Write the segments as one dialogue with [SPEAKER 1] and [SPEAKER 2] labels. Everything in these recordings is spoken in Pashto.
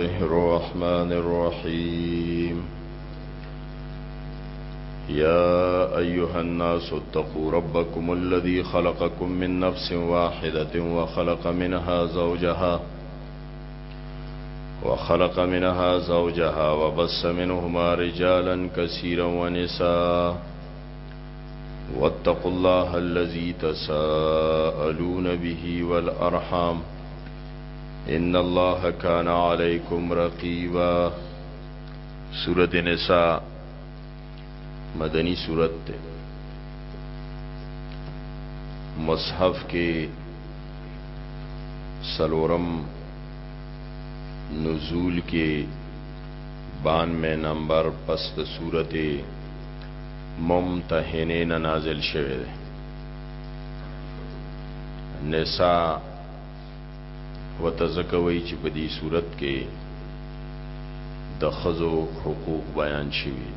[SPEAKER 1] الله الرحمن الرحيم يا أيها الناس اتقوا ربكم الذي خلقكم من نفس واحدة وخلق منها زوجها وخلق منها زوجها وبس منهما رجالا كثيرا ونساء واتقوا الله الذي تساءلون به والأرحام ان الله كان عليكم رقيبا سورة النساء مدنی سورت ته مصحف کې سلورم نزول کې بانوے نمبر پس د صورت ممتحنه نه نازل شوه نساء ورته ځکه وایي چې په دې سورت کې د ښځو حقوق بیان شوي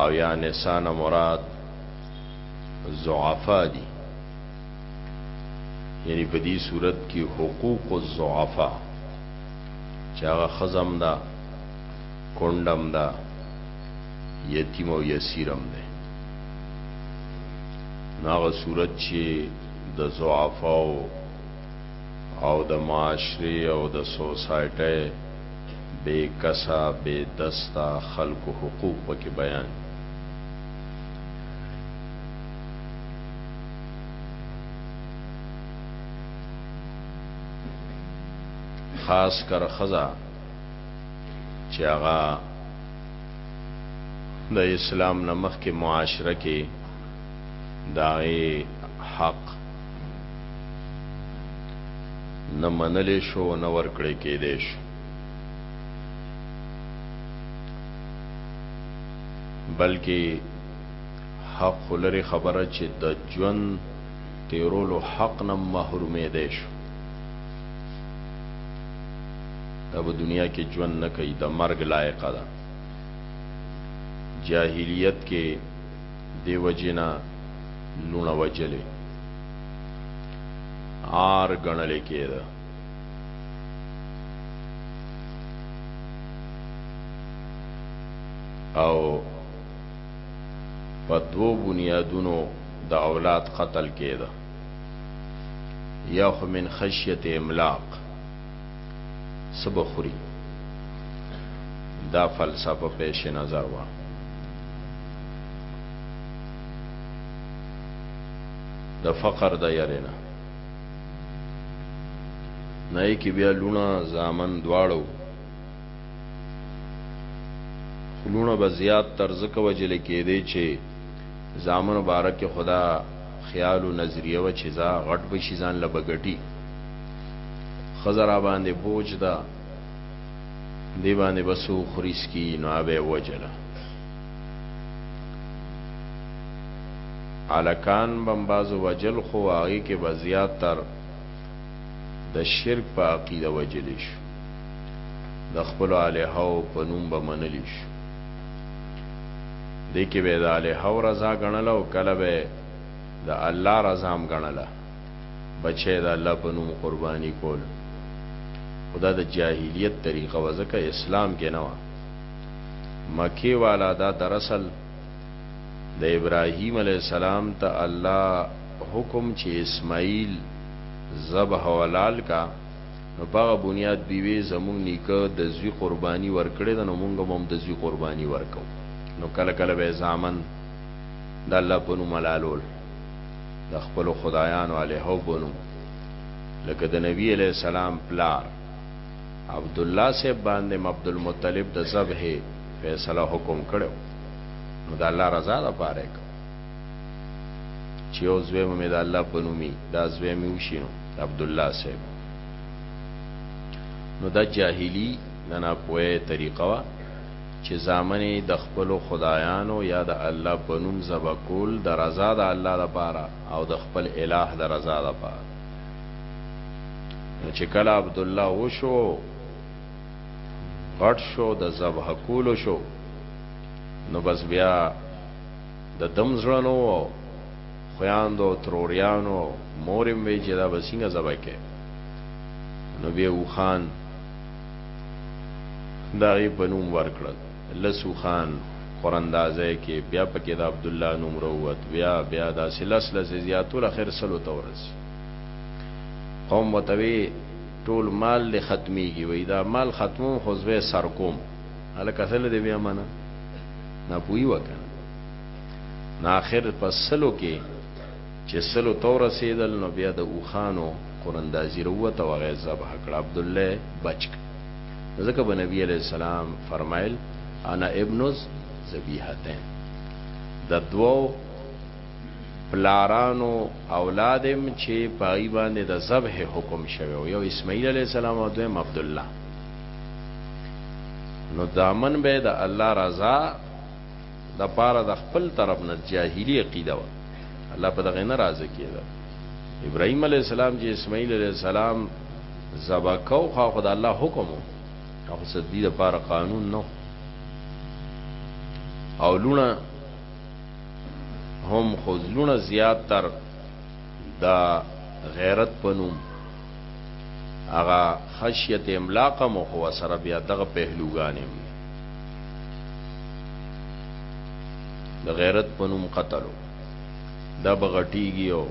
[SPEAKER 1] او یا نساء نه مراد ضعفا دي یعنی په دې صورت کې حقوق الضعفا چې هغه خزم ده کندم ده یتیم او یسیر هم دی نو هغه صورت چې د ضعفاو او د معاشرې او د سوسایټۍ بې کسه بې دسته خلکو حقوق پکې بیان خاص کر خزا چې هغه د اسلام نه مخکې معاشره کې داغه حق نه منل شو نه ورکړې کېدې شو بلکې حق لري خبره چې د ژوند تیرولو حق نه محرومې دي شو دا په دنیا کې ژوند نه کوي د مرګ لایق ده جاهلیت کې دی وجنا لونه وجلې آر غنل کېده او په دوو بنیادونو د اولاد قتل کېده یا خو من خشیت املاق سبخوری دا فلسفه پیش نظر وا د فقر د یرینا نه کی بیا لونه زامن دواړو خلونه به زیات تر زکه وجل کېدی چې زامنو باره کې خو دا خیال و نظریه وه چې ځا غټ به شي ځان له به ګټي ښځه راباندې بوج ده دې باندې به څه وخوري څکي نو هغه به یې وژله هلکان به هم بعضو وژل خو هغې کې به زیات تر د شرک په عقیده وژلی شو د خپلو الهو په نوم به منلی شو دې کې به د الہ او رضا غنله او کله به د الله رضا هم غنله بچی د الله په نوم قرباني کول خدا د جاهلیت طریقه وځکه اسلام کې نه و مکی والا دا دراصل د ابراهیم علی السلام ته الله حکم چې اسماعیل ذبح ولال کا نو په هغه بنیاد دوی وې زموږ نیکه د زوی قرباني ورکړې ده نو موږ به هم د زوی قرباني ورکوو نو کله کله به یې زامن د الله په نوم حلالول د خپلو خدایانو الهو په نوم لکه د نبی علیه السلام پلار عبدالله صاحب باندې عبدالمطلب د ذبح فیصله حکم کړو نو د الله رضا لپاره چې یو زوی مې د الله په نومي دا زوی مې وشینو عبد الله صاحب نو دا جاهلی نه نه پوهه طریقه وا چې زامنې د خپل خدایانو یا د الله په نوم ذبح کول د رضا د الله لپاره او د خپل الٰه د رضا لپاره چې کله عبد الله وشو غټ شو د ذبح کول شو نو بس بیا د دم زړه نه و او خویاندو او تروریانو او مور یې هم ویل چې دا به څنګه ذبح کوې؟ نو بیا یې اوښان د هغې په نوم ورکړل. لس اوښان قراندازۍ کې بیا پکې د عبدالله نوم راووت، بیا بیا داسې لس لس یې زیاتول اخر سلو ته ورسېد. قوم ورته ویې ټول مال دې ختمېږي، وایي دا مال ختموم خو زوی سر کوم. اله کسل دې بیا معنا نه پوي وکړه نه اخر پسلو کې چې سلو تور رسیدل نو بیا د اوخانو قرندازی روته و غیر ذبح کړ عبد الله بچک ځکه به نبی علی السلام فرمایل انا ابن ذبیحتین د دوو پلارانو اولادم چې پای باندې د ذبح حکم شوی یو اسماعیل علی السلام او دویم عبد الله نو دامن به د الله رضا د پاره د خپل طرف نه جاهلی عقیده و الله په دغه نه راضی کیده ابراهیم علی السلام چې اسماعیل علی السلام زبا کو خو خدای الله حکم او صدی د پاره قانون نو او لونه هم خو لونه زیات تر دا غیرت پنوم هغه خشیت املاق هم خو سره بیا دغه پهلوګان هم د غیرت په نوم قتلو دا بغټیږي او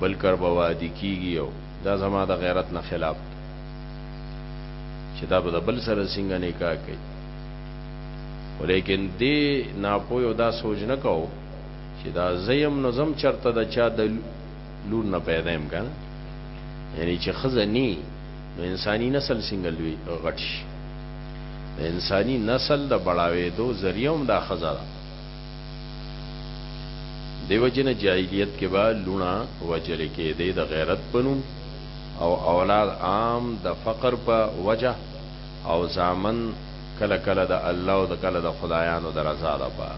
[SPEAKER 1] بل کر بوادي کیږي او دا زما د غیرت نه خلاف چې دا به بل سره څنګه نکاح کوي ولیکن دې ناپوهو دا سوچ نه کاو چې دا زیم نظم چرته د چا د لور نه پیدا هم کنه یعنی چې خزه نی نو انساني نسل څنګه لوی غټ شي انساني نسل د بڑاوي دو ذریعہ هم دا خزه ده دیو جن جاہلیت کې با لونه وجل کې دی د غیرت بنوم او اولاد عام د فقر په وجه او زامن کله کله د الله او د کله د خدایانو د رضا ده په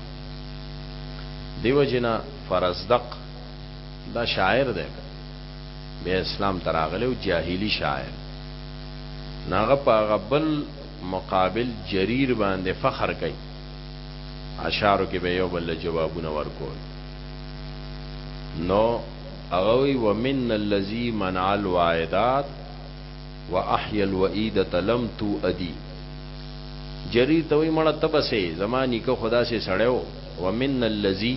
[SPEAKER 1] دیو جن فرزدق دا شاعر دی که بیا اسلام ته راغلی او جاهلي شاعر نو هغه په هغه بل مقابل جریر باندې فخر کوي اشعارو کې به یو بل جوابونه ورکول نو هغه وی ومن الذی منع الوعدات واحیا الوعیدة لم تؤدی جریر ته وی مړه تبسه زمانی که خدا سي سړیو ومن الذی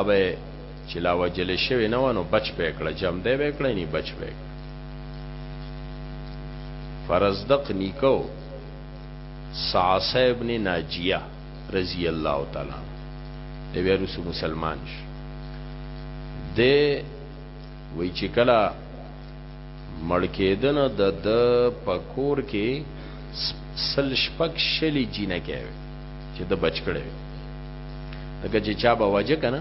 [SPEAKER 1] ابه چې لا وجل شوی نه ونو بچ پې کړه جام دی به کړی نه بچ پې فرزدق نیکو سعسه ابن ناجیه رضی الله تعالی دی بیا رسو مسلمان شو دی وی چې کله مړ کېدنه د ده په کور کې سل شپږ شلې جینکې وې چې ده بچ کړی وې لکه چې چا به وجه کنه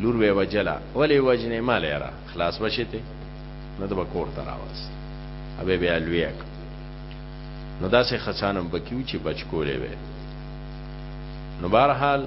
[SPEAKER 1] لور به وجلا ولې وجنې مال را خلاص بشي ته نه د کور ته راوست ابه بیا لویک نو داسې خسانم بکیو چې بچ کولې وې نو بهرحال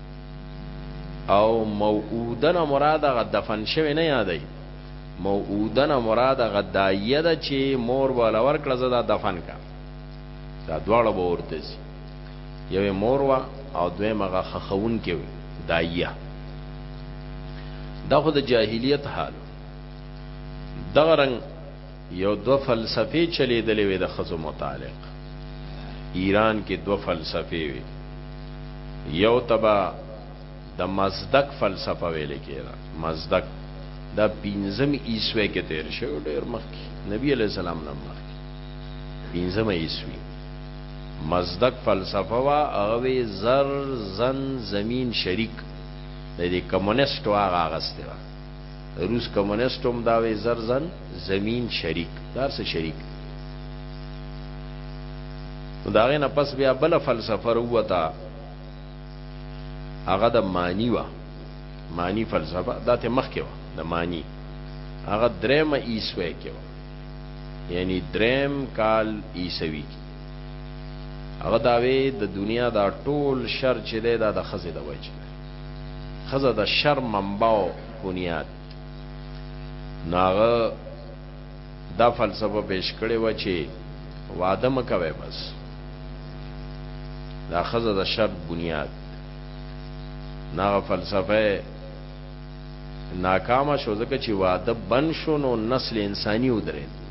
[SPEAKER 1] او موعوده نه مراد هغه دفن شوی نه یادای موعوده نه مراد هغه دایه ده چې مور ولا ورکړه زدا دفن کا دا دواړه به ورته سي یوې مور وا او دوی مغه خخون کې دایه دا خو د جاهلیت حال دغه رنګ یو دو فلسفې چلیدلې وې د خزو متعلق ایران کې دو فلسفې وې یو تبا د مزدک فلسفه ویل کېده مزدک دا پنځم عیسوی کې تیر شو ډیر مخکې نبی علی السلام نه مخکې پنځم عیسوی مزدک فلسفه وا هغه زر زن زمين شریک د دې کمونیستو هغه غسته روس کمونست هم دا وی زر زن زمین شریک دار سه شریک نو دا غینه پس بیا بل فلسفه وروته هغه د معنی وا معنی فلسفه دا ته مخ کې وا د معنی هغه درېمه عیسوی کې وا یعنی درېم کال عیسوی کې هغه داوی د دنیا دا ټول شر چې دی دا د خزې د وجه ښځه د شر منبع او بنیاد نو هغه دا فلسفه پیش کړې وه چې واده مه کوئ بس دا ښځه د شر بنیاد نو هغه فلسفه ناکامه شو ځکه چې واده بند شو نو نسل انساني ودرېد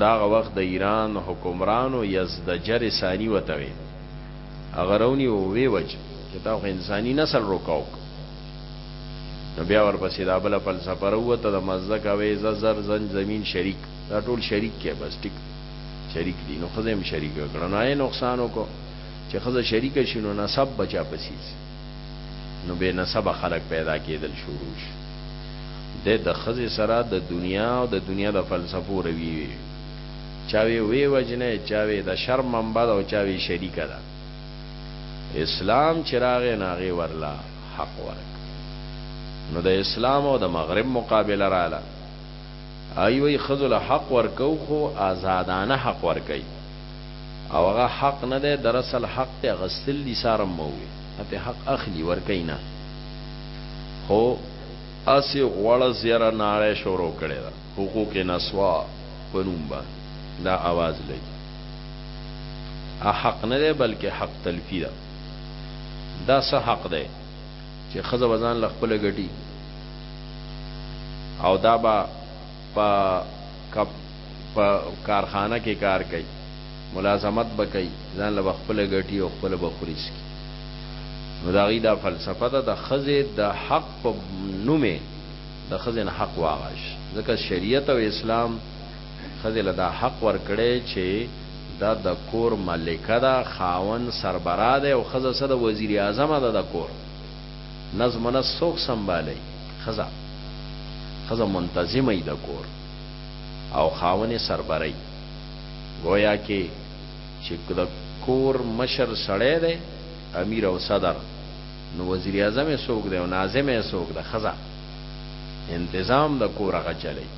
[SPEAKER 1] دا وخت د ایران حکمرانو یزدجر ثانی وتوي هغه راونیو او ویې وچ چې تا خو انساني نسل روکاو کړ. نو بیا ورپسې دا بله فلسفه راووته د مزدک او یې زه زر زنج زمین شریک دا ټول شریک کې بس ټیک شریک دي نو ښځه هم شریکه کړه نو یې نقصان وکړو چې ښځه شریکه شي نو نسب به چا پسې ځي نو بې نسبه خلک پیدا کېدل شروع شي د د ښځې سره د دنیا او د دنیا د فلسفو رویې چا وی ویې وژنئ، چا وی د شر منبع ده او چا وی شریکه ده. اسلام چې راغی نو هغې ورله حق ورکړ. نو د اسلام او د مغرب مقابله راله. هغوی وایي ښځو له حق ورکوو خو ازادانه حق ورکوي او هغه حق نه دی در اصل حق ترې اخیستل دي سارم مو وویل هغه ترې حق اخلي ورکوي نه خو هسې غوړه زیره ناړی شروع کړې ده. حقوق نسوا په نوم به دا اواز لګي دا حق نه دی بلکې حق تلفی ده دا څه حق دی چې خزه وزن ل خپل غټي او دا با په کپ په کارخانه کې کار کوي ملازمت بکای ځان له خپل غټي او خپل بخوریس کی نو دا غي دا فلسفه ده د خزه د حق په نومه د ښځې نه حق واغش ځکه شریعت او اسلام ښځې له دا حق ورکړی چې د د کور ملکه ده خاوند سربراه دی او ښځه څه ده وزیر اعظمه ده د کور نظم و نسق څوک سنبالوي ښځه ښځه منتظمه وي د کور او خاوند یې سربره وي ګویا کې چې د کور مشر سړی دی امیر او صدر نو وزیر اعظم یې څوک دی او ناظمه یې څوک ده؟ ښځه انتظام د کور هغه چلی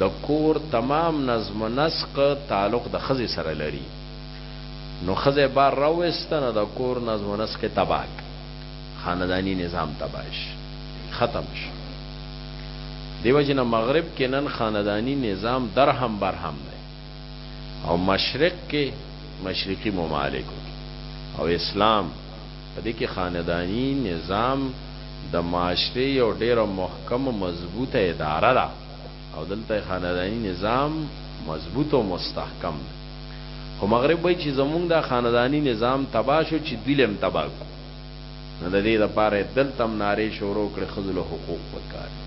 [SPEAKER 1] د کور تمام نظم و نسق تعلق د ښځې سره لري نو ښځه بار راوسته نو د کور نظم و نسق تباک خاندانی نظام تباش ختم شو دیو جن مغرب کې نن خاندانی نظام درهم برهم دی او مشرق کې مشرقي ممالک او اسلام په دې کې خانداني نظام د معاشرې یو ډېره محکمه مضبوطه اداره ده او دلته خانداني نظام مضبوط او مستحکم دی خو مغرب وایي چې زموږ دا خانداني نظام تباه شو چې دوی له هم تباه کړو نو د دې لپاره یې دلته هم نارې شروع کړې ښځو له حقوق پکار دي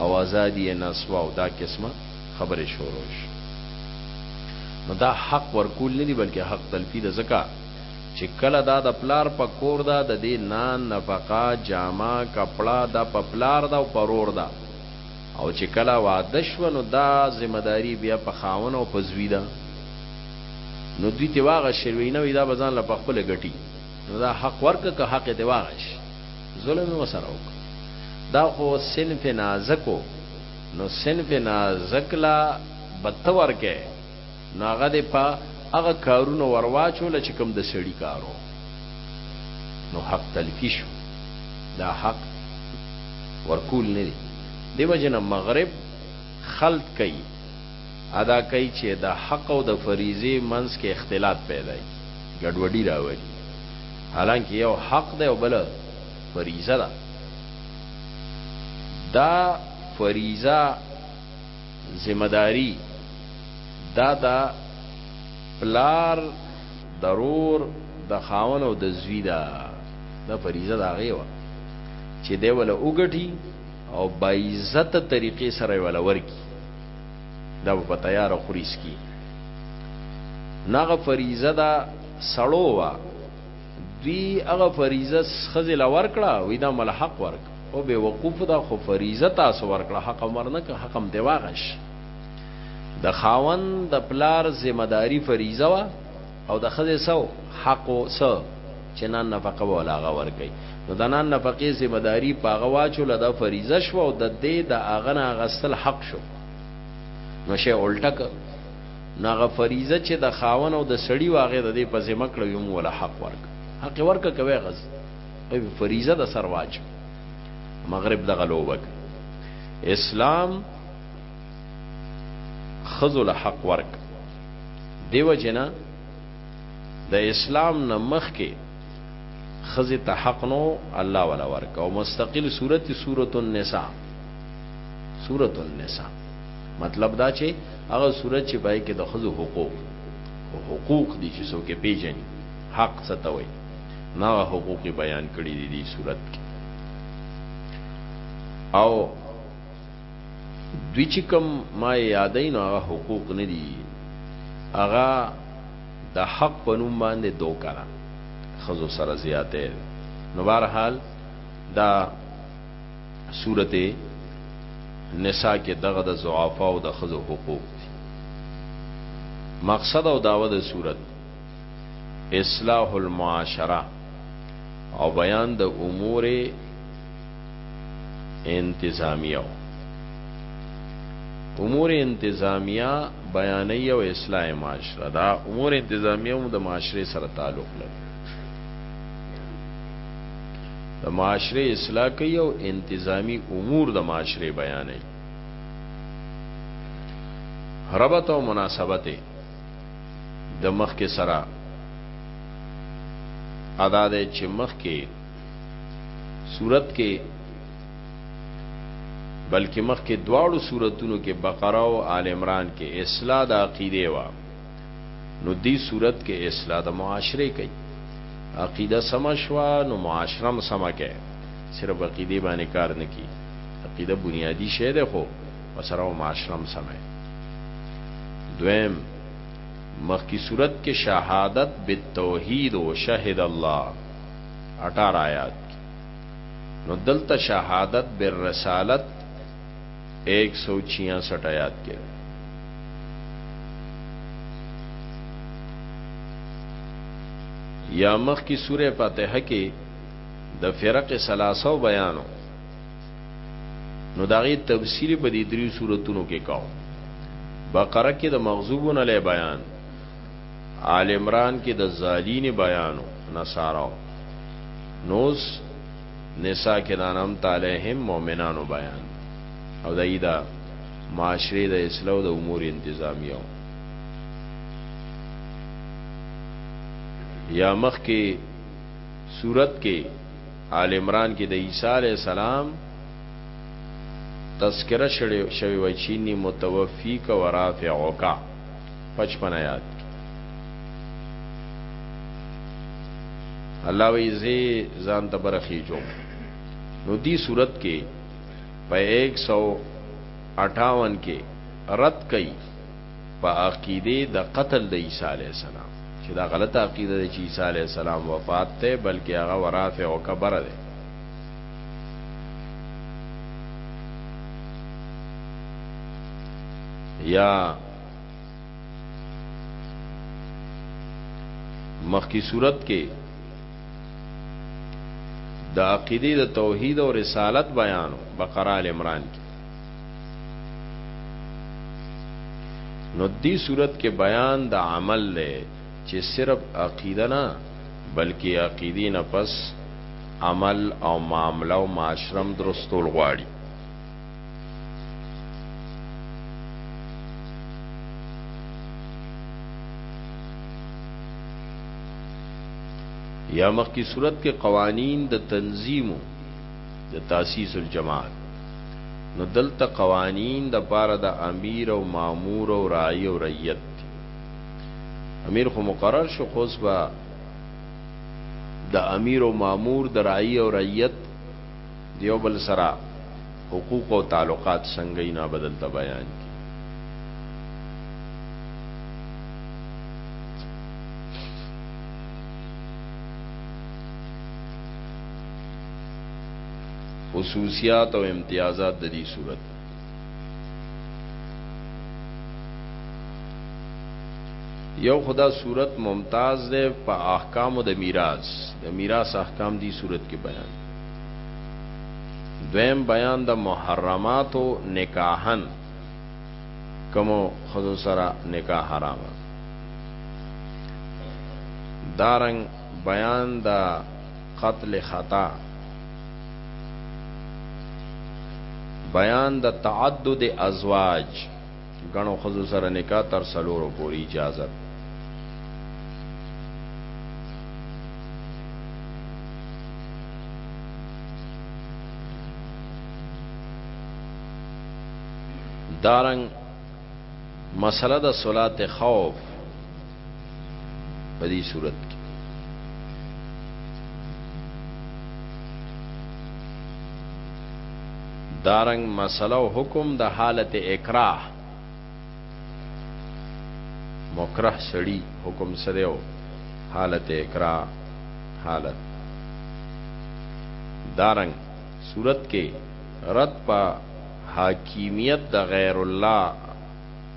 [SPEAKER 1] او ازادي یې نسوه او دا قسمه خبرې شروع شي نو دا حق ورکول نه دي بلکې حق تلفي ده ځکه چی کله دا د پلار په کور ده د دی نان، نفقه، جامه، کپړه دا په پلار ده او په رور ده او چی کله واده شوه نو دا ذمه داری بیا په خاوند او په زوی ده نو دوی ته واغشل وی نه وی دا به ځان له پخپله ګټی نو دا حق ورکه که حق ته واغش ظلم وسره وک دا خو صنف نازکو نو صنف نازک لا بته ورکه نو هغه دې په هغه کارونو ور واچوله چې کوم د سړي کار و نو حق تلفي شو دا حق ورکول نه دي دی وجه نه مغرب خلط کوي ادا کوي چې د حق او د فریضې منځ کې اختلاط پیدا کړي ګډوډي راولي حالانکه یو حق دی او بل فریضه ده دا فریضه ذمه داری دا د پلار ضرور د خاون او د زوی دا د فریضه دا غي و چې دی ولا وګټي او با عزت طریقې سره ولا ورکی دا په تیار خوريس کی ناغه فریضه دا سړو وا دوی هغه فریضه ښځې له ورکړه وی دا مل حق ورک او بې وقوف دا خو فریضه تاسو ورکړه حق عمر نه که حقم دی واغش د خاون د پلار ذمہ داری فریضه وا او د ښځې سو حق او سو چې نان نفقه ولاغه ورکي نو د نان نفقه ذمہ داری پاغه واچو لدا فریضه شو او د دې د اغنا غسل حق شو نو شی الټک نو هغه فريضه چه د خاوند او د سړي وه هغه د دې په ذمه کړه وي موږ له حق ورکړ حق ورکړه که وی غز فريضه د سر واچ مغرب دغه لوبه اسلام خذو له حق ورک دیو جنا د اسلام نه مخ کې خزه ته حق نو الله ولا ورک او مستقل سورته سورته النساء سورته النساء مطلب دا چې هغه صورت چې پای کې د خزو حقوق او حقوق دي چې څوک پیژني حق څه ته وایي نه حقوق بیان کړی دي دې صورت کې او دوی چې کوم ما یادې نه هغه حقوق نه دي هغه د حق په نوم باندې دوکړه خزو سره زیاته نو بهر حال دا سورت نساء کې دغه د ضعفا او د خزو حقوق دي مقصد او داوه د سورت اصلاح المعاشره او بیان د امور انتظامیه امور انتظامیه بیانې او اصلاح معاشره دا امور انتظامیه هم د معاشره سره تعلق لري د معاشرې اصلاح کوي او انتظامي امور د معاشرې بیانوي. ربط او مناسبت یې د مخکې سره ادا دی چې مخکې صورت کې بلکې مخکې دواړو صورتونو کې بقره او آل عمران کې اصلاح د عقیده وه نو دی صورت کې اصلاح د معاشره کوي عقیده سم شوا نو معاشره هم سم کوي صرف عقیده باندې کار نه کی عقیده بنیادی شی ده خو وسره معاشره هم سم دویم مخکی صورت کې شهادت بالتوحید او شهد الله 18 آیات نو دلته شهادت بالرسالت 166 آیات کې یا مخ کی سوره فاتحه کې د فرق سلاسو بیانو نو داغي تفصیل په دې دریو سوراتونو کې کاو بقره کې د مغضوبون علی بیان آل عمران کې د زالین بیانو نصاراو نوز نساء کې دا نام تعالیهم مؤمنانو بیان او د ایدا معاشره د اسلام د امور انتظامیه یا مخ کې صورت کې آل عمران کې د عیسی علی السلام تذکرہ شوی وای چې نی متوفی کا ورافعوکا 55 آیات الله وی زی ځان ته برخی جو نو دی صورت کې په 158 کې رد کړي په عقیده د قتل د عیسی علی السلام چې دا غلطه عقیده ده چې عیسی علی السلام وفات ته بلکې هغه ورافع او کبر ده یا مخکی صورت کې د عقیده د توحید او رسالت بیان بقره ال عمران کې نو دې صورت کې بیان د عمل له چي صرف عقيده نه بلکي عقيدي نه پس عمل او معامله او معاشره هم درستول غواړي. يا مخکي صورت کي قوانين د تنظيم د تاسيس الجماعت نو دلته قوانين د پاره د امير او مامور او راعي او رعيت امیر خو مقرر شو خو اوس به د امیر او مامور د رعی او رعیت د یو بل سره حقوق او تعلقات څنګه یې نه بدلته بیان کی خصوصیات او امتیازات د دې صورت یو خدا صورت ممتاز ده په احکام د میراث د میراث احکام دی صورت کې بیان دویم بیان د محرمات او نکاحن کومو خزو سره نکاح حرام دارنګ بیان د دا قتل خطا بیان د تعدد ازواج غنو خزو سره نکاح تر سلورو پوری اجازه دارنګ مسله د صلات خوف په دې صورت کې دارنګ مسله او حکم د حالت اکراه مکرح سړی حکم سره او حالت اکراه حالت دارنګ صورت کې رد په حاکمیت د غیر الله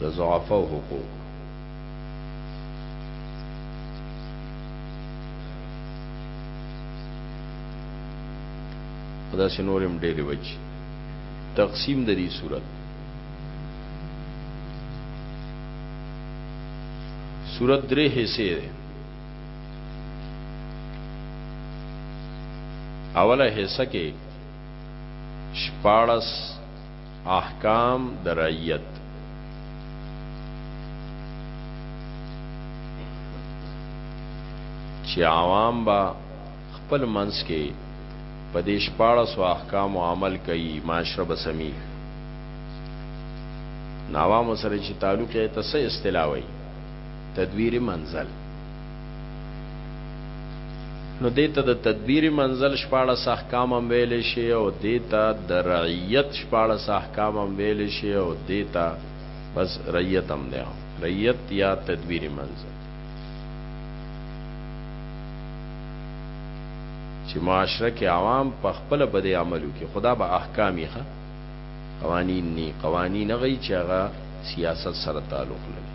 [SPEAKER 1] د ضعفاء حقوق دا سنورم ډېری وچ تقسیم د دې صورت صورت درې حصے ده اوله حصہ کې شپارس احکام د رعیت چې عوام با خپل منس کې په دې شپاړه سو احکام او عمل کوي معاشره بسمي ناوام سره چې تعلق یې تاسو استلاوي تدویر منزل نو دیتا د تدبیر منزل شپاړس احکام هم ویل شي او دیتا د رعیت شپاړس احکام هم ویل شي او دیتا بس رعیت هم دی رعیت یا تدبیر منزل چې معاشره کې عوام په خپل بده عملو کې خدا به احکامي ښه قوانین نی قوانین هغه یی چی هغه سیاست سره تعلق لری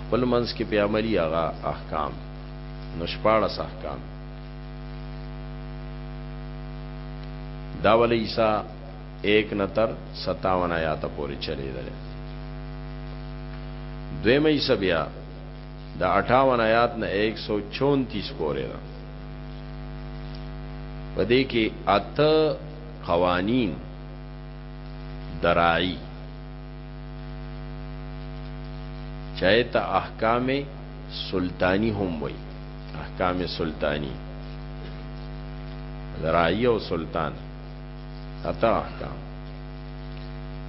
[SPEAKER 1] خپل منځ کی پی عملی هغه احکام نو شپاړس احکام دا ول عیسی 1 نتر 57 آیات پورې چلی دی دویم عیسی بیا د 58 آیات نه 134 پورې ده په دې کې اته قوانین دراعی چاہے تا احکام سلطانی هم وی احکام سلطانی دراعی او سلطان اتا احکام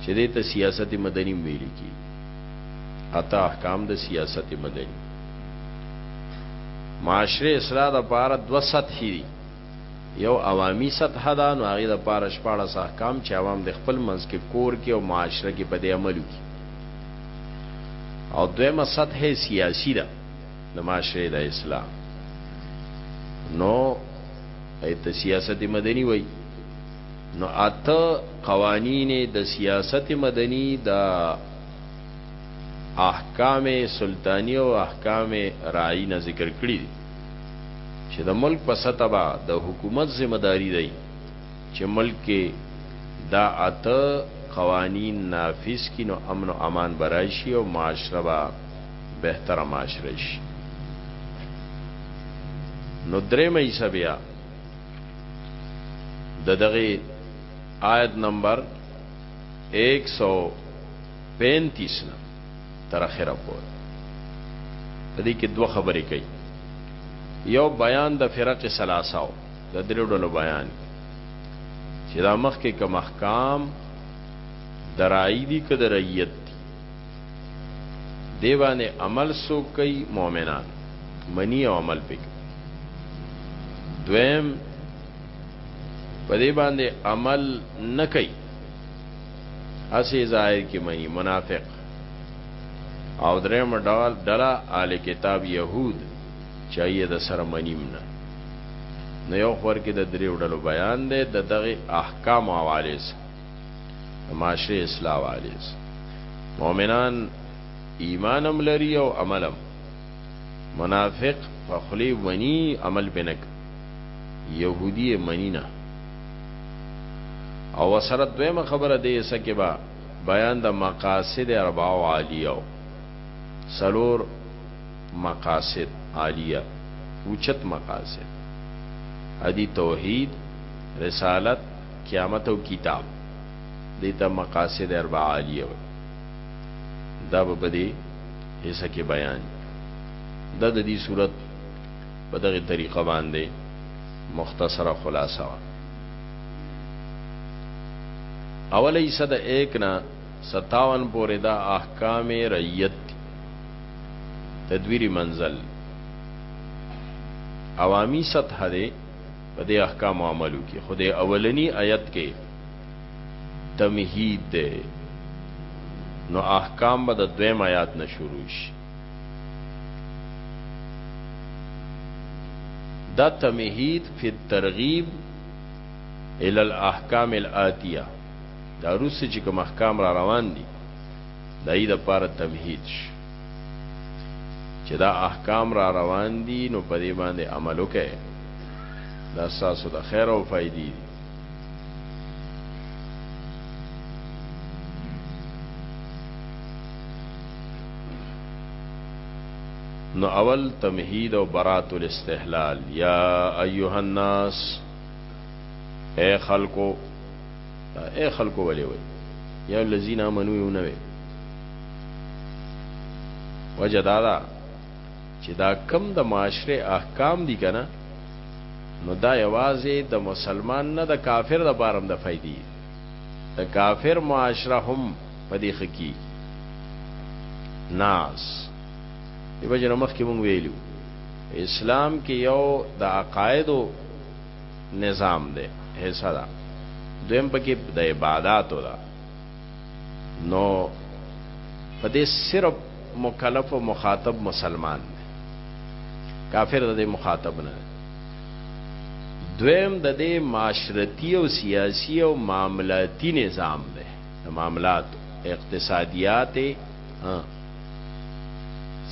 [SPEAKER 1] چې دې ته سیاست مدنی ویل کی اتا احکام د سیاست مدنی معاشره اصلاح د پاره دو سطحې دي یو عوامي سطحه ده نو هغې د پاره شپاړس احکام چې عوام د خپل منځ کې کور کې او معاشره کې په دې عمل وکړي او دویمه سطحه سیاسي ده د معاشره د اسلام نو ایت سیاست مدنی وای نو اته قوانین د سیاست مدنی د احکام سلطانی او احکام رعی نه ذکر کړی چې د ملک په سطح به د حکومت ذمہ داری دی چې ملک کې دا اته قوانین نافذ کړي نو امن او امان به راشي او معاشره به بهتره معاشره شي نو درېمه حصه بیا د دغه آیت نمبر 135 نه تر اخره پورې په دې کې دوه خبرې کوي یو بیان د فرق ثلاثه د درې ډلو بیان چې دا مخکې کوم احکام درای دي که د رعیت دي دی باندې عمل سو کوي مؤمنان منی او عمل پک دویم په دې باندې عمل نه کوي اسی ظاهر کی منی منافق او دریم ډول ډلا آل کتاب یهود چایه د سره منیم نه نو یو خور کې د دریو ډلو بیان دی د دغه احکام او حواله سره معاشره اصلاح والے مؤمنان ایمانم لري او عملم منافق فخلی ونی عمل بنک یهودی منی نه او سره دویمه خبره دی سکه با بیان د مقاصد اربع عالیه او سلور مقاصد عالیه اوچت مقاصد ادي توحید رسالت قیامت او کتاب دیتا مقاصد اربع عالیه وي دا به بدی حصہ کې بیان دا د دې صورت په دغه طریقه باندې مختصره خلاصه وه اوله حصه د 1 نه 57 پورې دا احکام رعیت تدویری منزل عوامی سطح دی په دې احکام عملو کې خو د اولنی آیت کې تمهید دی نو احکام به د دویم آیات نه شروع شي دا تمهید فی الترغیب الى الاحکام الاتیه دا روس چې کوم احکام را روان دي د دې لپاره تمهید شي چې دا احکام را روان دي نو په دې باندې عمل وکړئ دا ساسو د خیر او فائدې دي نو اول تمهید او برات الاستحلال یا ایها الناس اے خلقو اے خلقو ولې وي یا الذین آمنو یو نه وي وجه دا دا چې دا کم د معاشره احکام دي کنه نو دا یوازې د مسلمان نه د کافر د بارم د فائدې د کافر معاشره هم پدې خکی ناس دی وجنه مخ کې مونږ ویلو اسلام کې یو د عقایدو نظام دی حصہ دا دویم پکې د عبادتو دا نو پدې صرف مکلف او مخاطب مسلمان دی کافر د مخاطب نه دویم د دې معاشرتی او سیاسی او معاملاتی نظام دی د معاملاتو، اقتصادیات،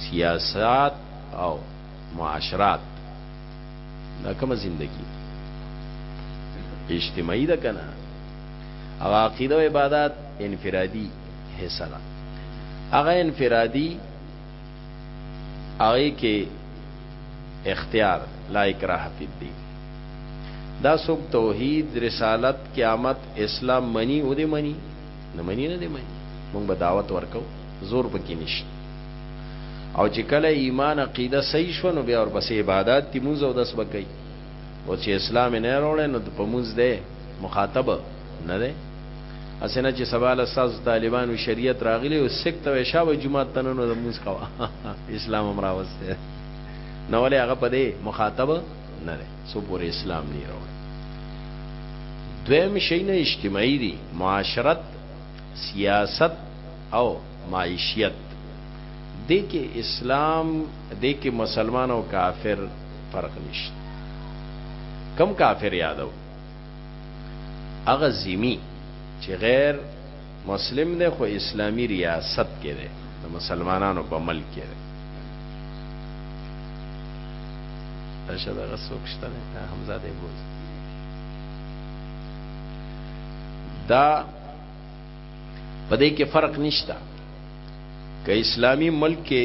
[SPEAKER 1] سیاست او معاشرات دا کومه زندگی اجتماعی ده کنه او عقیده و عبادات انفرادی حصہ ده هغه انفرادی هغه کې اختیار لا اکراه فی الدین دا څوک توحید رسالت قیامت اسلام منی او دې منی نه منی نه دې منی موږ به دعوت ورکو زور پکې نشته او چې کله ایمان عقیده صحیح شو نو بیا ورپسې عبادت تی موږ او داس بکې او چې اسلام نه وروړي نو په موږ دې مخاطب نه ده اسنه چې سبا له ساز طالبانو شریعت راغلی او سکت او شاو جمعه تننو د موږ کوا اسلام هم راوسته نو ولې هغه په دې مخاطب نه ده سو پورې اسلام نه راو دویم شی نه اجتماعي دي معاشرت سیاست او معیشت دې کې اسلام دې کې مسلمان او کافر فرق نشته کم کافر یادو هغه ذمی چی غیر مسلم دی خو اسلامی ریاست کی دی د مسلمانانو په ملک کی دی راشه دغه څوک شته نه حمزه دی بوز دا په دې کې فرق نشته که اسلامی ملک کې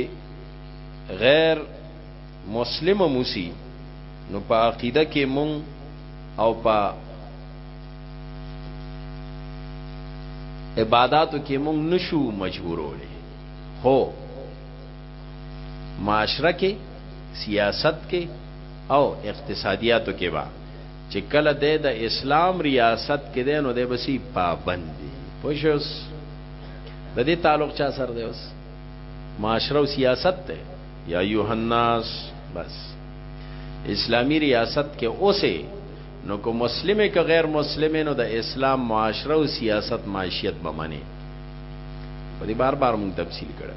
[SPEAKER 1] غیر مسلم مو سی نو په عقیده کې مونږ او په عباداتو کې مونږ نشو مجبورولې هو معاشره کې سیاست کې او اقتصادیاتو کې با چې کله د اسلام ریاست کې دی نو د بسی پابند دی پوښوس د دې تعلق چا سره دی اوس معاشره او سیاست ته یا ایها الناس بس اسلامی ریاست کې اوسه نو کو مسلمه که غیر مسلمه نو د اسلام معاشره او سیاست معاشیت به منی په دې بار بار موږ تفصیل کړو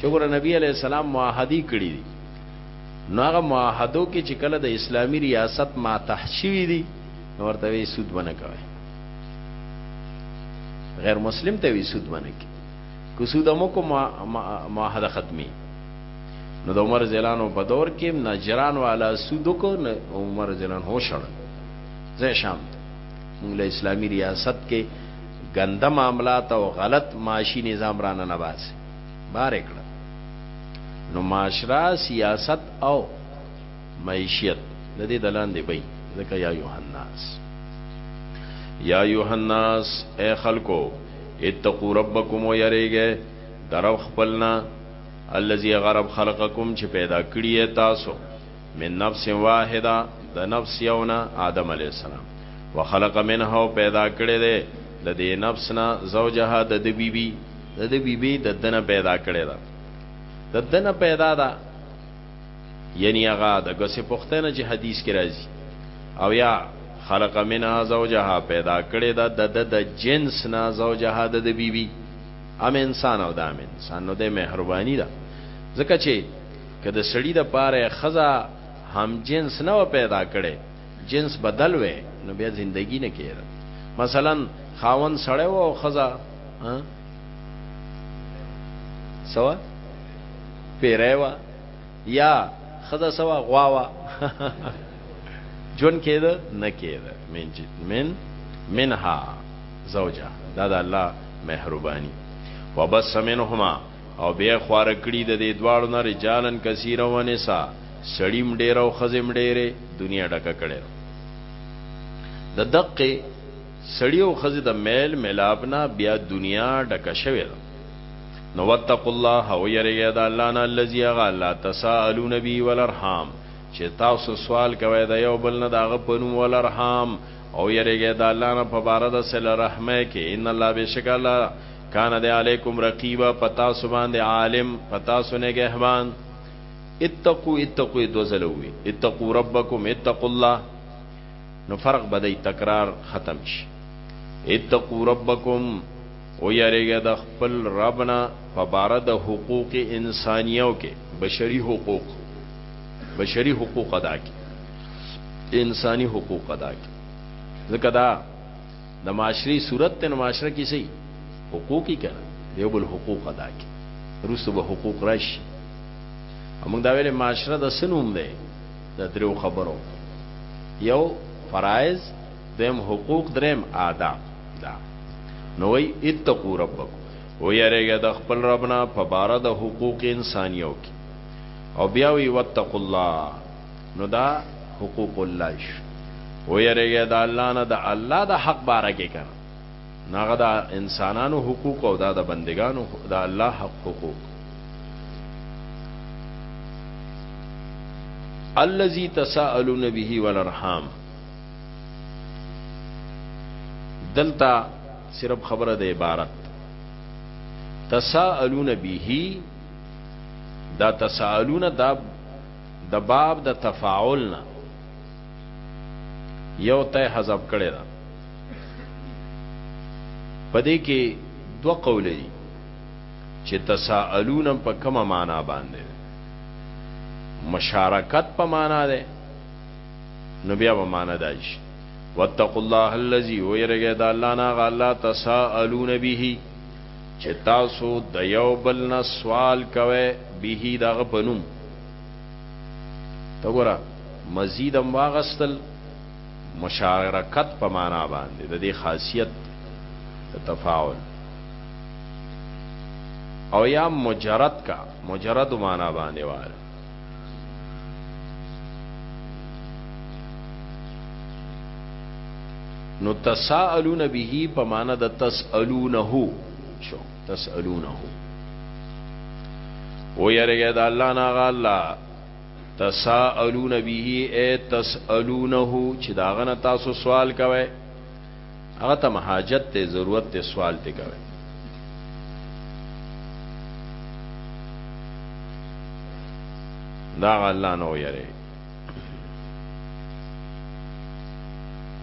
[SPEAKER 1] چې ګور نبی علی السلام معاهدی کړی دي نو هغه معاهدو کې چې کله د اسلامی ریاست ما تحشوی دي نو ورته وی سود باندې کوي غیر مسلم ته وی سود باندې که سوده مو کو معاهده ختمي نو د عمر زیلانو په دور کې نجران والا سودو کو عمر زیلان هو شړ زه شام موږ له اسلامي ریاست کې ګنده معاملات او غلط معاشي نظام را نه نواز بار کړ نو معاشره سیاست او معیشیت د دې د لاندې بی ځکه یا ایها الناس یا ایها الناس اے خلکو اتقوا ربکم و یریګه درو خپلنا الذي غرب خلقکم چې پیدا کړی تاسو من نفس واحده د نفس یونا آدم علی السلام وخلق منها پیدا کړی دی د دې نفس نه زوجها د د بیبي د د بیبي د دنه پیدا کړی دا د دنه پیدا ده یعنی هغه د غسه پختنه چې حدیث کې راځي او یا خلق منها زوجها پیدا کړی دا د د د جنس نه زوجها د د بیبي بی. ام انسان او دام انسان نو د مهرباني ده ځکه چې کله سړی د پاره خزا هم جنس نه پیدا کړي جنس بدل وې نو بیا زندگی نه کېره مثلا خاون سړی وو خزا سوا پیروا یا خدا سوا غواوا جون کېده نه کېده من جد من منها زوجها دا د الله مهرباني وبس منهما او بیا خوار کړی د دې دواړو نه رجالن کثیر و نساء سړیم ډیر او خزم ډیره دنیا ډکه کړي د دقه سړي او ښځې د ميل ميلاب نه بيا دنيا ډکه شوې ده نو واتقوا الله ويريږئ د الله نه الذي هغه الله تساءلون به والارحام چې تاسو سوال کوئ د يو بل نه د هغه په نوم والارحام او يريږئ د الله نه په باره د صله رحمۍ کې ان الله بېشکه الله کان دی علیکم رقیبا پتا سو باندې عالم پتا سو نگهبان اتقوا اتقوا دوزلوی اتقوا ربکم اتقوا الله نو فرق بدای تکرار ختم شي اتقوا ربکم او یریګه د خپل ربنا په بار د حقوق انسانیو کې بشري حقوق بشري حقوق ادا کی انساني حقوق ادا کی ځکه دا د معاشري صورت ته معاشره کې سي حقوقي کړه یو بل حقوق ادا کی روسو به حقوق راشي موږ دا ویلې معاشره د سنوم دی د دریو خبرو یو فرایض دویم حقوق دریم آداب دا نو وی اتقو ربکم او یریګه د خپل ربنا په بار د حقوق انسانیو کې او بیا وی وتق الله نو دا حقوق الله ش او یریګه د الله نه د الله د حق بار کې کړه نو هغه د انسانانو حقوق او دا د بندګانو د الله حق حقوق الذي تساءلون به والارحام دلتا صرف خبره د عبارت تساءلون به دا تساءلون دا د باب د تفاعلنا یو ته حذف کړی دا پدې کې دو قول دي چې تساءلون په کومه معنا باندې مشارکت په معنا ده نو بیا په معنا دی شي واتقوا الله الذي ويرګه د الله نه غلا تساءلون به چې تاسو د یو بل نه سوال کوي به دغه پنوم ته ګوره مزید هم واغستل مشارکت په معنا باندې د دې خاصیت د تفاعل او یا مجرد کا مجرد معنا باندې واره نو تساءلون به په معنا د تسالونه شو تسالونه او یریګه د الله نه غا الله تسالون به ای تسالونه چې داغه نه تاسو سوال کوئ هغه ته حاجت ته ضرورت ته سوال ته کوي دا الله نو یری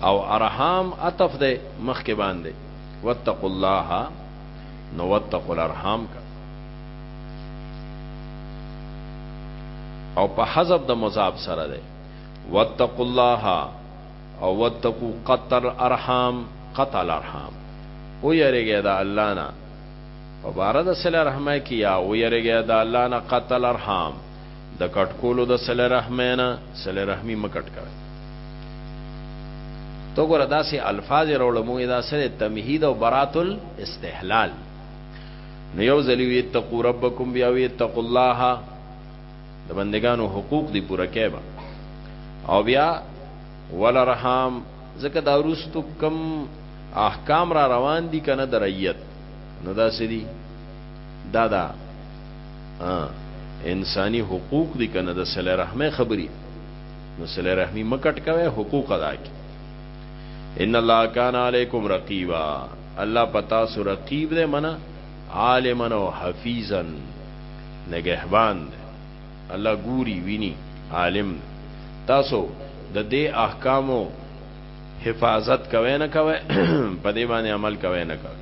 [SPEAKER 1] او ارحام عطف ده مخ کې باندې واتقوا الله نو واتقوا الارحام کا او په حذف د مضاف سره ده واتقوا الله او واتقوا قطر ارحام قطع الارحام او یریږي دا الله نه په بار د سل رحمه کیا او یریږي دا الله نه قطع الارحام د کټ کولو د صله رحمۍ نه صله رحمي مه کټ کوئ. ته ګوره داسې الفاظ یې راوړل موږ یې دا سره تمهید او برات الاستحلال نو یو ځلې وي اتقوا ربکم بیا وي اتقوا الله د بندگانو حقوق دی پوره کېبه او بیا ولرحم ځکه دا روستو کم احکام را روان دي کنه د رعیت نو دا سری دا دا ها انساني حقوق دي کنه د صله رحمه خبري نو صله رحمي مکټ کوي حقوق ادا کی ان الله کان علیکم رقیبا الله پتا سو رقیب دې منا عالما او حفیظا نگهبان دې الله ګوري ویني عالم تاسو د دې احکامو حفاظت کوي نه کوي په دې باندې عمل کوي نه کوي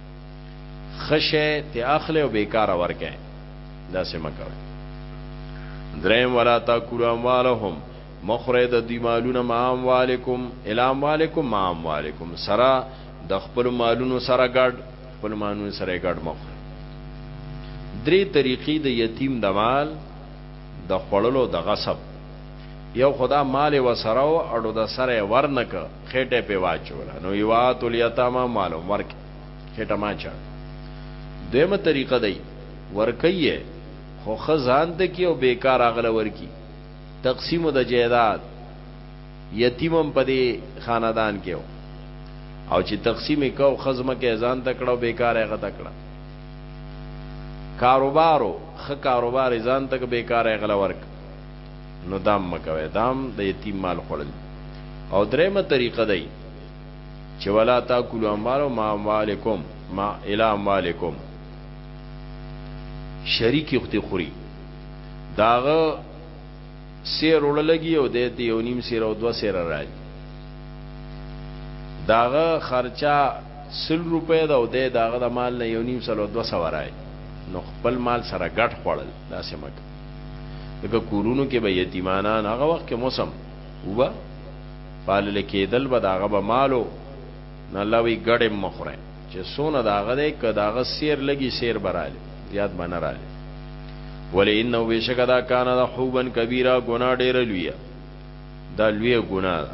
[SPEAKER 1] خشه ته اخلي او بیکاره ورکه دا سم کوي دریم ولا تاکلوا اموالهم مخره د دی مالونه ما اموالکم الام والکم ما اموالکم سرا د خپل مالونو سره ګډ خپل مالونو سره ګډ مخره درې طریقې د یتیم د مال د خړلو د غصب یو خدا مال و سره او اډو د سره ورنکه خېټه په واچولا نو یوات الیتاما معلوم ورک خېټه ما چا دیمه طریقه دی ورکیه خو خزان ته کی او بیکار اغله ورکی تقسیم د جیداد یتیمم په دې خاندان کې او چې تقسیم کو خزمه کې ځان تکړه بیکار هغه تکړه کاروبارو خ کاروبار ځان تک بیکار هغه ورک نو دام مکوي دام د یتیم مال خوړل او درېمه طریقه دی چې ولا تاکلوا اموالکم ما اموالکم ما الی اموالکم شریک یختی خوري داغه سیر وړلګي او د دې یو نیم سیر او دو سیر راځي داغه خرچه سل روپے دا او د داغه د مال نه یو نیم سل او دو سو راځي نو خپل مال سره ګټ خوړل دا سمک دغه کورونو کې به یتیمانان هغه وخت کې موسم وبا پالل کېدل به داغه به مالو نه لوي ګډه مخره چې سونه داغه دې کداغه سیر لګي سیر براله زیاد بنراله ولې انه بشکدا کان دا حوبن کبیره ګنا ډېر لویه دا لویه ګنا ده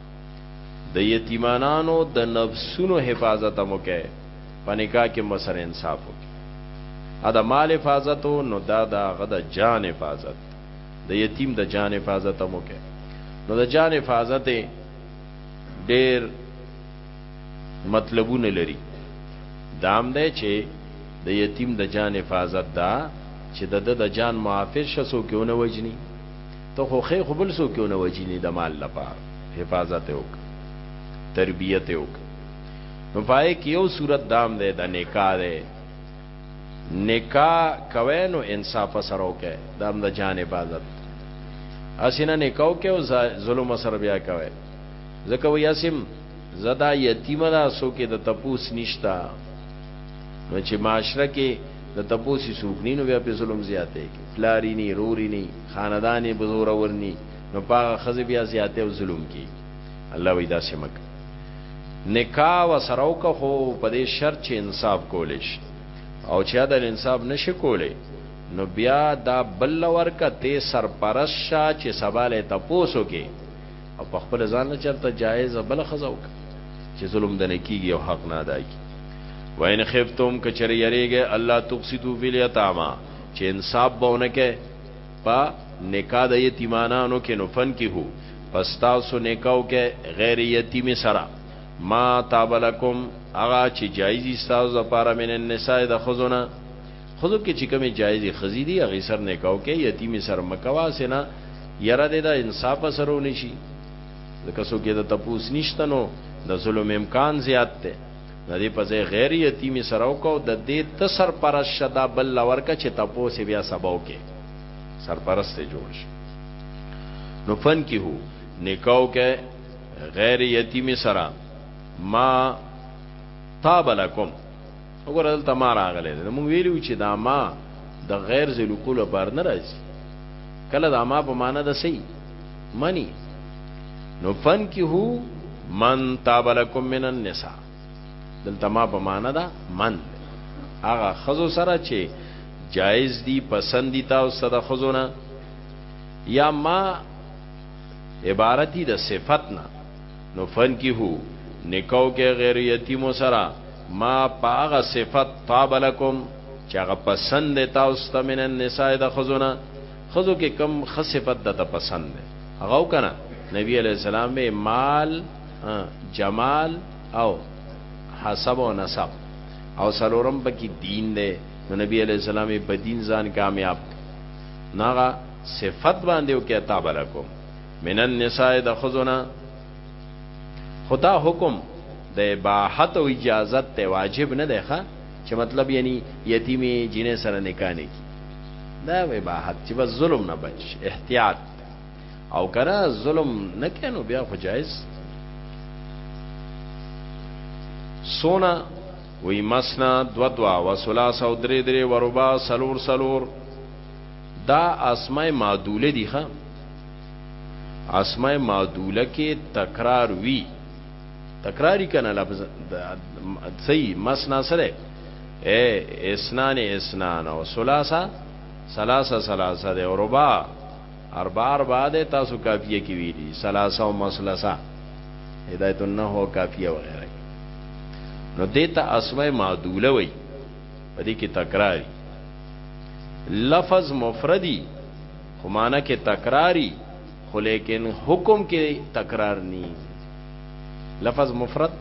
[SPEAKER 1] د یتیمانانو د نفسونو حفاظت هم وکړي په نکاح کې مسر انصاف وکړي ا د مال حفاظت نو دا دا غد جان حفاظت د یتیم د جان حفاظت هم وکړي نو د جان حفاظت ډیر مطلبونه لري دام دی چې د دا یتیم د جان حفاظت دا چې د د جان محافظ شسو کېونه وجني ته خو ښه خو بل څوک ونه وجنی د مال لپاره حفاظت یې وکړه تربیت یې وکړه نو پای کې یو صورت دام دی د نکاح دی نکاح کوي نو انصاف سره وکړي دا هم د جان عبادت اسینه نکاح کوي او ظلم سره بیا کوي ځکه وي اسیم زدا یتیم دا سو کې د تپوس نشتا نو چې معاشره کې د تپوسی سوکنی نو بیا په ظلم زیاتې کې فلاری نی روري نی خاندان یې بزور ورنی نو پاغه خزی بیا زیاته او ظلم کی الله وی دا سمک نکاح و سرو که خو په دې شرط چې انصاف کولیش او چې عدل انصاف نشي کولی نو بیا دا بل ورکه ته سرپرست شا چې سباله تپوسو کې او په خپل ځان نه چرته جایز بل خزو چې ظلم د نکیږي او حق نه اداي وین خفتم کچری یریږي الله تقسیدو فی الیتاما چې انصاف به ونه کې په نکاح د یتیمانانو کې نو فن کې هو پستاسو نکاو کې غیر یتیمی سره ما تابلکم اغا چې جایزی ستاسو لپاره من النساء د خزونه خزو کې چې کومه جایزی خزی دی هغه سر نکاو کې یتیمی سره مکوا سینا یره دې دا انصاف سره ونشي ځکه سو کې د تپوس نشته نو د ظلم امکان زیات دی د دې په ځای غیر یتیمي سره وکړه او د دې ته سرپرست شه دا بل له ورکه چې تپوس یې بیا سبا وکړي سرپرست یې جوړ شي نو فنکحو نکاح وکړئ غیر یتیمي سره ما طاب لکم وګوره دلته ما راغلی دی موږ ویلو چې دا ما د غیر ذلکولو بار نه راځي کله دا ما په معنا د سي منی نو فن کی هو من تابلکم من النساء دلته ما په معنا دا من هغه خزو سره چې جایز دی پسند دی تاسو سره خزو نه یا ما عبارتی د صفت نه نو فن کی هو نکاو کې غیر یتیمو سره ما پاغه صفت طاب لکم چې هغه پسند تاسو ته من النساء د خزونه ښځو کې کوم ښه صفت درته پسند دی هغه وکنه نبی علیه السلام وی مال جمال او حسب او نسب او سلورم پکې دین دی نو نبی علیه السلام یې په دین ځان کامیاب ناغه صفت باندې او کتاب لکم من النساء د خزونه خدا حکم د اباحت او اجازت ته واجب نه دی ښه چې مطلب یعنی یتیمه جنې سره نکاح نه کی دا وی باحت چې بس ظلم نه بچ احتیاط او کرا ظلم نه کینو بیا خو جایز سونا وی مسنا دو دوا و سلاس او درې درې و ربا سلور سلور دا اسماء معدوله دي ښا اسماء معدوله کې تکرار وی تکراری کنه لفظ صحیح مسنا سره اے اسنان اسنان او ثلاثه ثلاثه ثلاثه ده او رباع اربع اربع ده تاسو کافیه کی ویلی ثلاثه او مثلثه هدایت النحو او کافیه وغیرہ نو دیتا اسماء معدوله وی په دې کې تکراری لفظ مفردی خو معنی کې تکراری خو لیکن حکم کې تکرار ني لفظ مفرد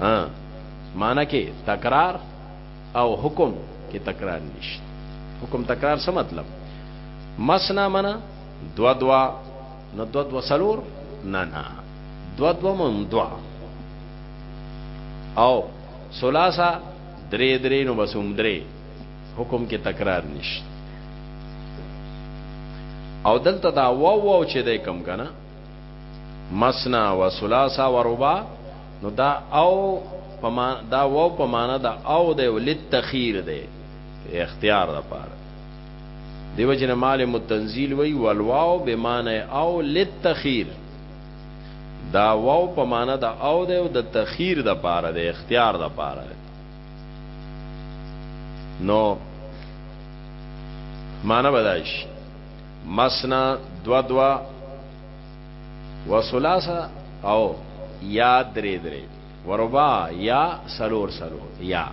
[SPEAKER 1] ها معنی کې تکرار او حکم کې تکرار نشته حکم تکرار څه مطلب مسنا منا دوا دوا نو دوا دوا سلور نه نه دوا دوا مم دوا او سلاسا درې درې نو بسوم درې حکم کې تکرار نشته او دلته دا واو واو چې دی کم کنه مسنا و ثلاثه و رباع نو دا او پما دا واو په معنا دا او دی ولید تخیر دی اختیار را پاره دیو جن مال متنزیل وی والواو بمعنی او للتخیر دا واو په معنا دا او دی او د تخیر د پاره د اختیار د پاره نو معنا بدایش مسنا دوا دوا وسلاسا او یا درې درې وربا یا سلور سلور یا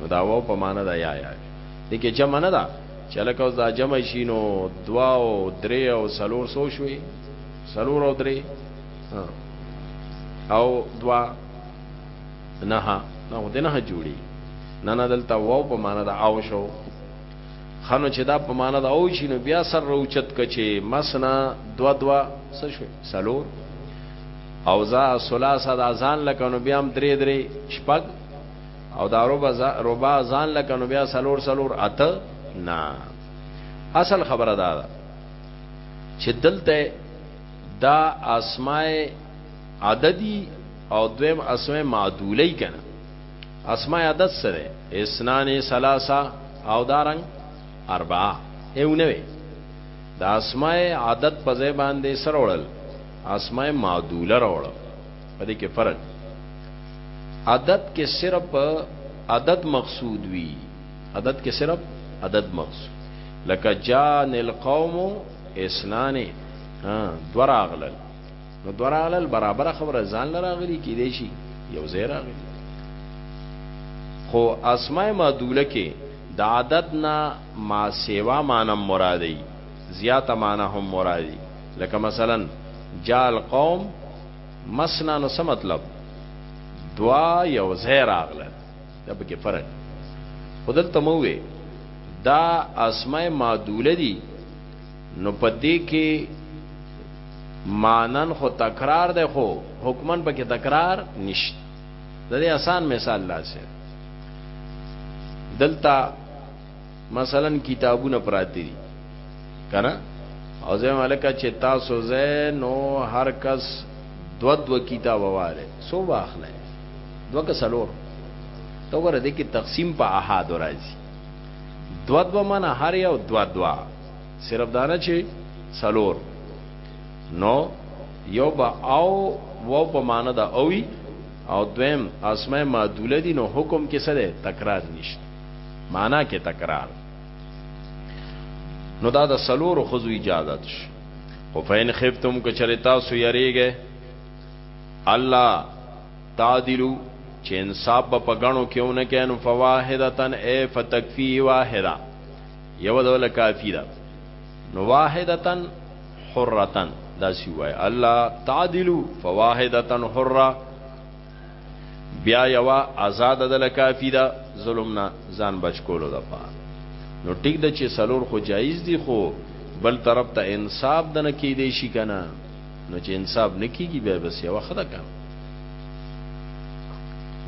[SPEAKER 1] نو دا و په معنا دا یا یا دي کې جمع نه ده چې لکه دا جمع شي نو دوا او درې او سلور سو شوي سلور او درې او دوا نه نه خو دنه جوړي نه نه دلته واو په معنا دا او شو خانو چې دا په معنا دا او شي نو بیا سر روچت کچې مسنا دوا دوا څه شو سلور او ذا ثلاثه دا ځان لکه نو بیا هم درې درې شپږ او دا ربع ربع ځان لکه نو بیا سلور سلور اته نه اصل خبره دا ده چې دلته دا اسماء عددی او دویم اسمه معدولی کنه اسمه عدد سره اسنان سلاسا او دارنگ اربعه ایو نوی دا اسمه عدد په ځای باندې سره وړل اسمه معدوله راوړل په دې کې فرق عدد کې صرف عدد مقصود وی عدد کې صرف عدد مقصود لکه جان القوم اسنان دو راغلل نو دراغلل برابر خبره ځان لراغلی کې دی شي یو ځای راغلی خو اسماء معدوله کې د عدد نه ما سیوا مانم مرادی زیات معنا هم مرادی لکه مثلا جال قوم مسنا نو څه مطلب دوا یو ځای راغله دا به کې فرق خدل تموي دا اسماء معدوله دي نو په دې کې مانن خو تکرار دی خو حکمن په کې تکرار نشته د دې آسان مثال لاسه دلته مثلا کتابونه پراته دي کنه او زه ملکه چې تاسو زه نو هر کس دو دو کتاب واره سو واخلای دو که سلور تو ګره دې کې تقسیم په احاد راځي دو دو من هر یو دو دو صرف دانه چې سلور نو یو با او و په معنا د اوی او دویم اسماء معدوله دي نو حکم کې څه ده تکرار نشته معنا کې تکرار نو دا د سلور خذو اجازه شي او فین خفتم که چرې تاسو یریږئ الله تعدلو چې انصاف په غنو کېونه کینو فواحدتن ای فتکفی واحده یو دوله کافی ده نو واحدتا حرتا دا سی وای الله تعدلو فواحدتا حرا بیا یوا آزاد دل کافی دا ظلم نه ځان بچ کولو د پاره نو ټیک د چې سلور خو جایز دي خو بل طرف ته انصاف د نه کې دی شي کنه نو چې انصاف نه کیږي به بس یو خدای کنه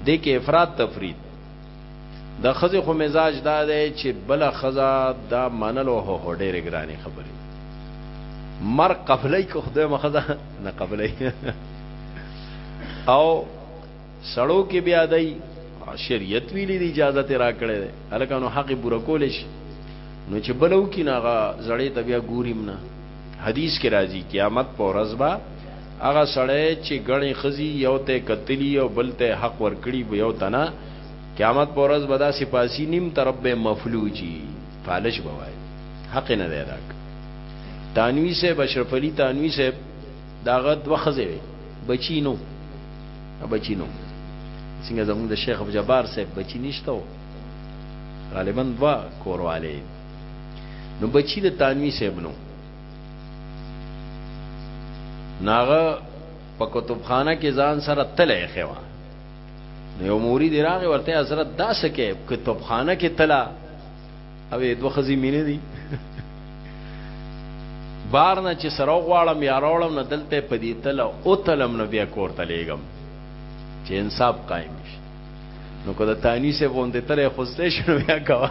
[SPEAKER 1] د کې افراط تفرید د خزه خو مزاج دا دی چې بل خزه دا منلو هو هو ډېر ګرانی خبرې مر قبلای کو خدای مخزه نه قبلای او سړو کې بیا دی شریعت ویلي دی اجازه ته راکړې ده الکانو حق پوره کول شي نو چې بلو کې ناغه زړې ته بیا ګوریم نه حدیث کې راځي قیامت پر ورځ به هغه سړی چی ګڼی ښځی یو ته کتلی او بل ته حق ورکړی به یو ته نه قیامت په ورځ به داسې پاسی نیم طرف به مفلوجی فالج به وای حق نه دی ادا تانوی صاحب اشرف علی تانوی صاحب داغه دوه خزه وي بچی نو بچی نو څنګه زموږ د شیخ ابو جبار صاحب بچی نشته و غالبا دوه کورواله نو بچی د تانوی صاحب نو ناغه په کتابخانه کې ځان سره تله خوا نو یو موري دی راغی ورته حضرت دا سکه کتابخانه کې تلا او دوه خزي مینه دي بار نه چې سره غواړم یا راوړم نه دلته په دې تله او تلم نو بیا کور ته لېګم چې انصاف قائم شي نو کله تانی سه ووند تله خوسته شنو بیا کوا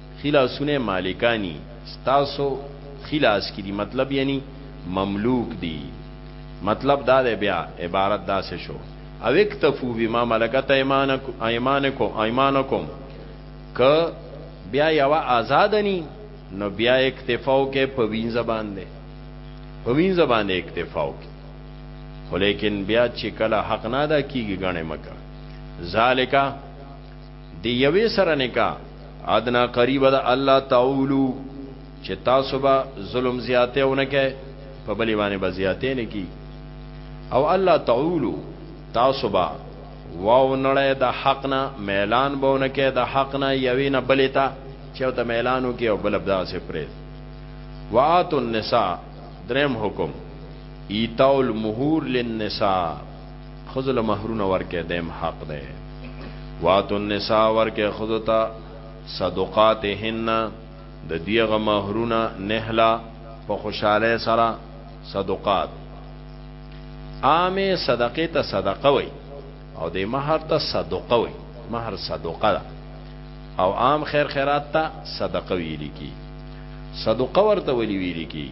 [SPEAKER 1] ښي لاسونه مالکان يي ستاسو ښي لاس کې دي مطلب يعنی مملوک دي مطلب دا دی بيا عبارت داسې شو او اکتفو بما ملکت ايمانکم که بيا يوه آزاد ني نو بيا اکتفاو کې په وینځه باندې په وینځه باندې اکتفاو کې خو لیکن بیا چې کله حق نه ادا کیږي غنې مکه ذالکا دی یوې سره نکاح ادنا قریب د الله تعالی چې تاسو به ظلم زیاته ونه کې په بلی باندې به زیاته نه کی او الله تعالی تاسو به واو نړی د حق نه میلان بونه کې د حق نه یوې نه بلی ته چې ته میلانو کې او بل بدا سه پرې وات النساء درم حکم ایتاول مهور للنساء ښځو له مهرونه ورکړئ دیم حق دی واتو النساء ورکړئ ښځو ته صدقاتهن د دیغه مهرونه نهلا په خوشاله سره صدقات عامه صدقه ته صدقه وای او د مہر ته صدقه وای مہر صدقه ده او عام خیر خیرات ته صدقه ویل کی صدقه ورته ویل کی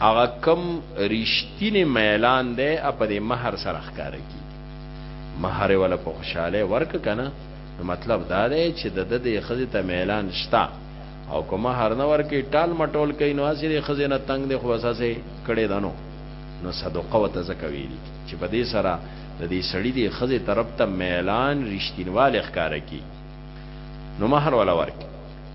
[SPEAKER 1] هغه کم رښتینی میلان دی په دې مہر سره ښکارا کی مہر ولا په خوشاله ورک کنه مطلب دا دی چې د د دې خزه ته میلان شتا او کوم هر نه ورکی ټال مټول کین نو اسی دې خزه نه تنگ دی خو اساسه کړي دنو نو صدقه وته زکوي چې په دې سره د دې سړی دې خزه طرف ته میلان رښتینواله ښکارا کی نو مہر ولا ورک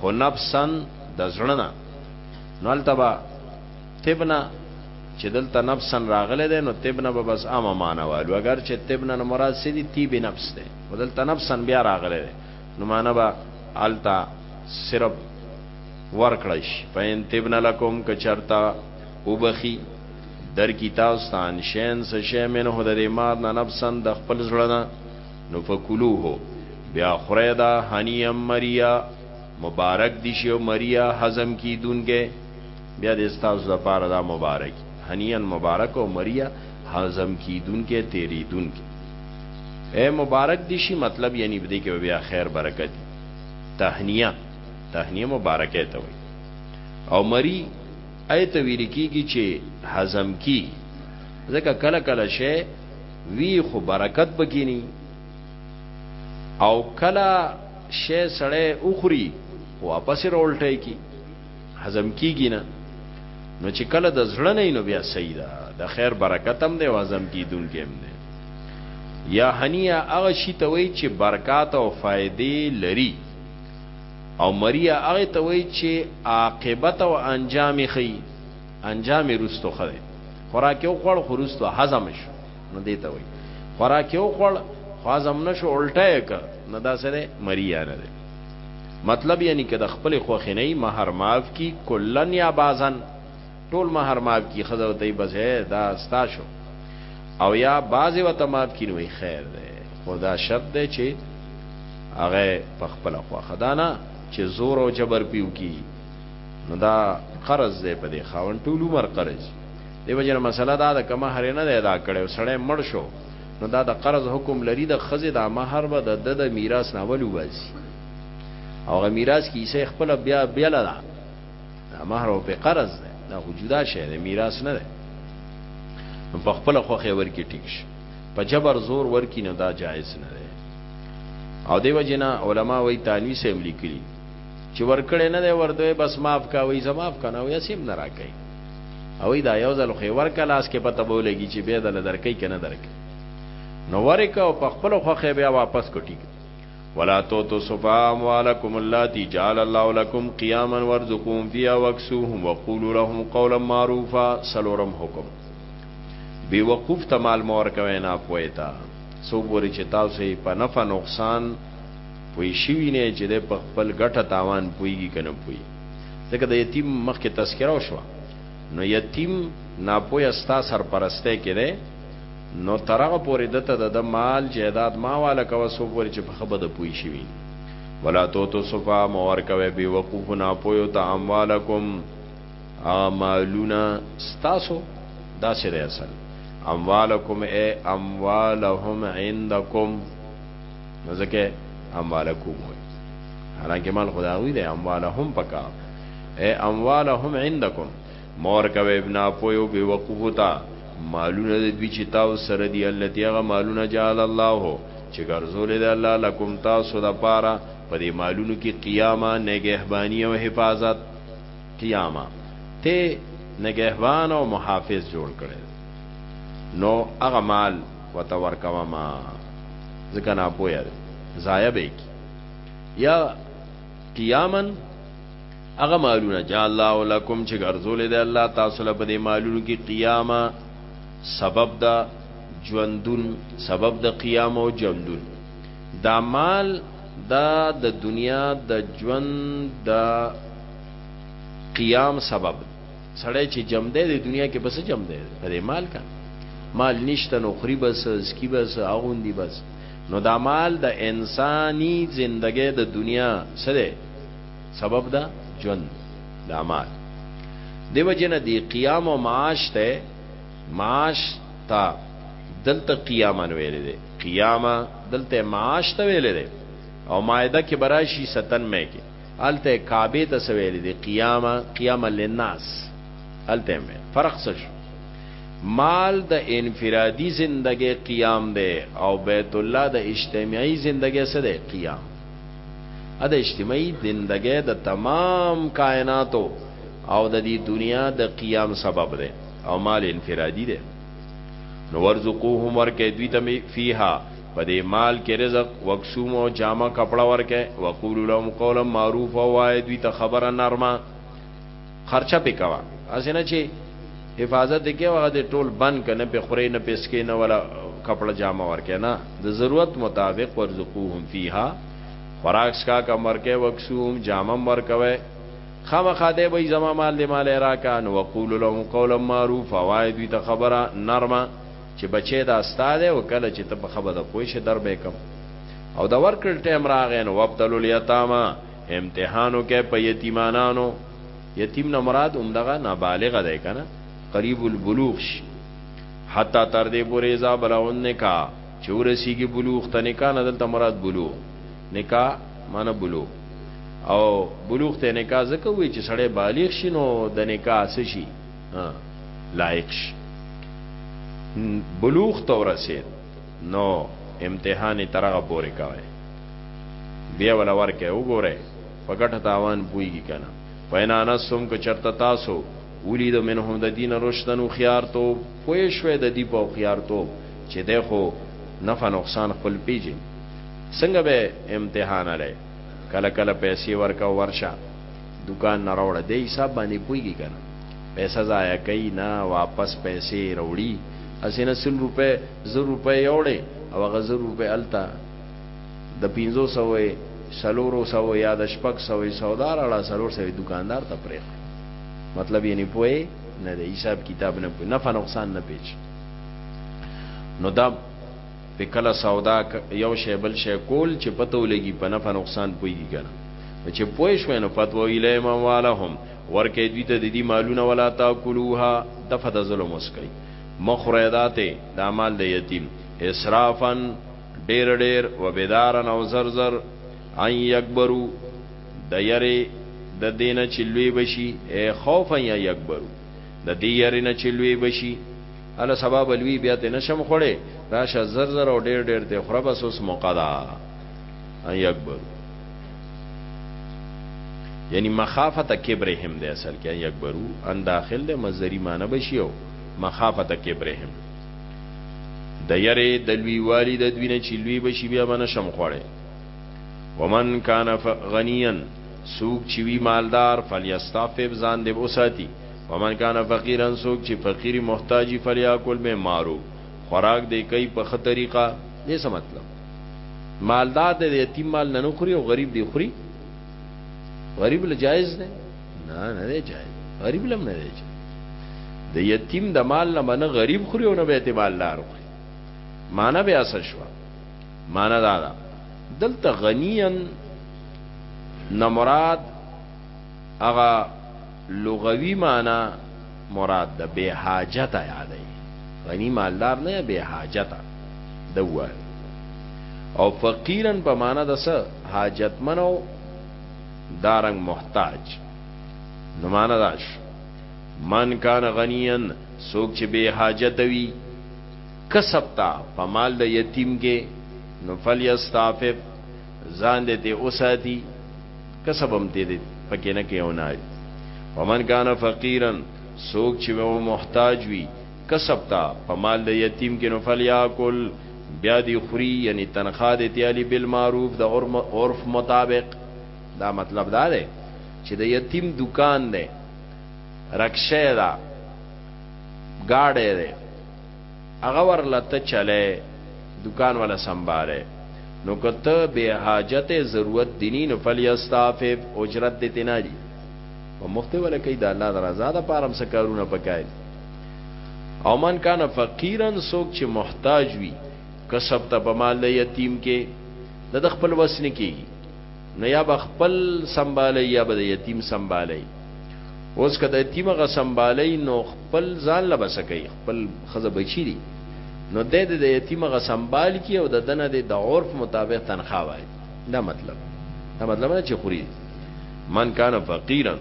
[SPEAKER 1] خو نفسا د زړه نه نو هلته به طبنا چې دلته نفسا راغلی دی نو طبنا به بس عامه معنا والو اګر چې طبنا نه مراد څه دي طیب نفس دی خو دلته نفسا بیا راغلی دی نو معنا به هلته صرف ورکړی شي فین طبنا لکم که چرته وبخي در کی تاسو ته انشین څه شی منه د دې مار نه نفسا د خپل زړه نه نو فکلوه بیا خره دا هنیا مریا مبارک دی شی او مریا هضم کی دونګه بیا د استاز د پاره دا مبارک هنیا مبارک او مریا هضم کی دونګه تیری دونګه اے مبارک دی شی مطلب یعنی بده کې بیا خیر برکت تهنیه تهنیه مبارکه ته وي او مری ایت ویل کیږي چې هضم کی ځکه کله کله شی وی خو برکت بګینی او کلا شی سړی اخری واپس رولټی کی هضم کیږي نه نو چې کله د زړه نه نو بیا صحیح ده د خیر برکت هم دی وازم کیدونکې هم دی یا هنیا هغه شی ته وای چې برکات او فائدې لري او مریا هغه ته وای چې عاقبت او انجام خي انجام یې وروسته ښه دی. خوراک یې وخوړ خو وروسته هضم شو نو دې ته وایي خوراک یې وخوړ خو هضم نه شو الټه یې کړ نو دا څه دی مري یا نه دی مطلب یعنی که د خپل خوښې نه مہر معاف کی کلن یا بازن ټول مہر معاف کی خزه وته بس دا ستا شو او یا باز وته معاف کی نوې خیر ده خدا شرط ده چې هغه په خپل خوښه دانا چې زور او جبر پیو کی نو دا قرض دی په دې خاون ټول عمر قرض دی وجه مسله دا ده کما هر نه ادا کړو سړی مړ شو نو دا د قرض حکم لري د خزه د مہر به د د میراث نه ولو باسي او غ میراث کی سه خپل بیا بیا لا مہر او په قرض ده دا وجودا شه د میراث نه ده په خپل خوخه ورکی ټیک شي په جبر زور ورکی نه دا جایز نه ده او دیو جنا علما وی تانوی سه عملی کړي چې ورکړې نه دی ورته بس معاف کا وای زماف کنه وای سیم نه راکې او دا یو ځل خو ورکه لاس کې پته بولېږي چې به دل درکې کنه درکې نو ورکه او په خپل خوخه بیا واپس کوټی ولا تو تو صفا اموالکم اللاتی جعل الله لكم قیاما وارزقوهم فيها واكسوهم وقولوا لهم قولا معروفا سلورم حکم بی وقوف تمال مور کوي نه پوي تا سو پوری چې تاسو په نفع نقصان پوی شوی نه چې د په خپل ګټه تاوان پویږي کنه پوی ځکه د یتیم مخکې تذکره وشو نو یتیم ناپوی استا سرپرسته کړي نو ترغه پورې دته د مال جیداد ما والا کوه سو پورې چې په خبره د پوی شوی ولا تو تو صفا مور کوي بي وقوف نه پویو ته اموالکم اعمالنا استاسو دا سره اصل اموالکم اي اموالهم عندکم نو ځکه اموالکم وای حالانکه مال خداوی دی اموالهم پکا اے اموالهم عندکم مور کوي ابن اپویو به وقوفتا مالونه د دوی چې تاسو سره دی الله تیغه مالونه جعل الله چې ګرځول دی الله لکم تاسو د پاره په دې مالونو کې قیامه نگهبانی او حفاظت قیامه ته نگهبان او محافظ جوړ کړي نو هغه مال وته ورکوا ما ځکه نه پوهه ده ضایع به کی یا قیامن هغه مالونه جا الله لکم چې ګرځول دي الله تاسو له په دې مالونو کې قیامه سبب دا ژوندون سبب د قیام او ژوندون دا مال دا د دنیا د ژوند د قیام سبب سړی چې جم دی د دنیا کې بس جم دی په دې مال کا مال نشته نو خري بس سکی بس اغوندي بس نو دا مال د انساني زندګۍ د دنیا سره سبب ده جون دا مال دیو جن دی قیام او معاش ته معاش تا دلته قیامن ویل دي قیامه دلته معاش ته ویل دي او مائده کې براشي 97 کې هلته کعبه ته څه ویل دي قیامه قیامه للناس هلته مې فرق څه شو مال د انفرادي زندګۍ قیام دی او بیت الله د اجتماعي زندګۍ څه دی قیام ا د اجتماعي زندګۍ د تمام کائناتو او د دې دنیا د قیام سبب دی او مال انفرادي دی نو ورزقوهم ورکه دوی ته فیها په دې مال کې رزق، وکسوهم او جامه کپړه ورکه، وقولو لهم قولا معروف او وایه دوی ته خبره نرمه، خرچه پې کوه، هسې نه چې حفاظت یې کوې هغه دې ټول بند کړه، نه پې خورې نه پې څکې نه ولا کپړه جامه ورکه، نه، د ضرورت مطابق وارزقوهم فیها، خوراک څښاک هم ورکه، وکسوهم، جامه هم ورکوه، خامخا دی وایي زما مال دی ماله راکه، نو وقولو لهم قولا معروف او وایه دوی ته خبره نرمه. چې بچی دا ستا دی او کله چې ته په خبره پوه شې در به یې کړم او د ورکړل ټایم راغی نو وابتلو الیتاما امتحانو کې په یتیمانانو یتیم نه مراد همدغه نابالغ دی کنه قریب البلوغ شي حتی تر دې پورې ځا بلغون نکاح چې ورسیږي بلوغ ته نکاح نه دلته مراد بلوغ نکاح معنی بلوغ او بلوغ ته نکاح ځکه وی چې سړی بالغ شي نو د نکاح شي لایق شي بلوغ ته ورسید نو امتحان ترغه پورې کوي بیا ولا ورکه وګوره په ګټه تاوان بویږي کنه پینا نسوم که چرته تاسو ولید منهم د دین رشدن او خيار تو پوي شوې د دی په خيار تو چې دغه نفع نقصان خپل پیجن څنګه به امتحان لای کله کله پیسې ورکا ورشه دوکان نه راوړه دی حساب باندې پويږي کنه پیسې ضایع کوي نه واپس پیسې راوړي اسینه سل روپے زر روپے یوړې او هغه زر روپے التا د 500 سلورو سو یا د شپږ سو سودار اړه سلور سو دکاندار ته پرېخ مطلب یې نه پوي نه د حساب کتاب نه پوي نفع نقصان نه پیچ نو دا په کله سودا یو شی بل شی کول چې پته ولګي په نفع نقصان پوهیږي کنه نو چې پوه شوې نو فتوا الیهم اموالهم ورکې دوی ته د دې مالونه ولا تاکلوها دفع د ظلم وسکي مخره داته د مال د یتیم اسرافن ډیر ډیر و بدارن او زر زر ان یکبرو د یری د دینه چې لوی بشي خوف یا یکبرو د دې یری نه چې لوی بشي اله سبا بلوی بیا ته نشم خوړې راشه زر زر او ډیر ډیر ته خره بس اوس موقع ده ان یکبر یعنی مخافت کبرهم ده اصل کې ان یکبرو ان داخل ده مزری معنی بشیو مخافت کبرهم د یری د لوی والی د دوی نه چې لوی بشي بیا باندې شم خوړې ومن کان غنیان سوق چې وی مالدار فلیستعفف ځان دې وساتي ومن کان فقیرا سوک چی فقیری محتاجی فلیاکل به معروف خوراک دی کئی په ښه طریقه دی څه مطلب مالدار دی د یتیم مال نه نخوری او غریب دی خوری غریب له جایز دی نه نه دی جایز غریب لم نه دی جایز د یتیم د مال نه منه غریب خوری او نه بیت مالدار خوری معنا بیا څه شو معنا دا ده دلته غنیان نه مراد هغه لغوي معنا مراد ده بے حاجت یادای غنی مالدار نه بے حاجت ده وای او فقیرن په معنا ده سه حاجت منو دارنګ محتاج نو معنا داش من کان غنیان سوک چې بے حاجت وی کسب تا په مال د یتیم کې نو فلیستعفف ځان دې ته وساتي کسب هم دې پکې نه کوي نه ومن کان فقیرا سوک چې و محتاج وي کسب تا په مال د یتیم کې نو فلیاکل بیا دی خوري یعنی تنخواه دې تیالی بالمعروف د عرف مطابق دا مطلب دا دی چې د یتیم دکان دی رکشه دا گاڑه ده هغه ورله ته چلې دکان ولا سنباله نو کته به حاجت ضرورت دینی نو فلیستعفف اجرت دې تینا دي او مخته ولا کوي د الله درزا د پارم سکارونه پکای او من کان فقیرن سوک چې محتاج وي کسب ته په مال یتیم کې د خپل وسنه کېږي نو یا به خپل سنبالی یا به د یتیم سنبالی اوس که د یتیم غ سنبالی نو خپل ځان له بس کوي خپل خزه بچی دي نو د دې د یتیم غ سنبال کی او د دنه د عرف مطابق تنخوا وای دا مطلب دا مطلب نه چې خوري من کان فقیرا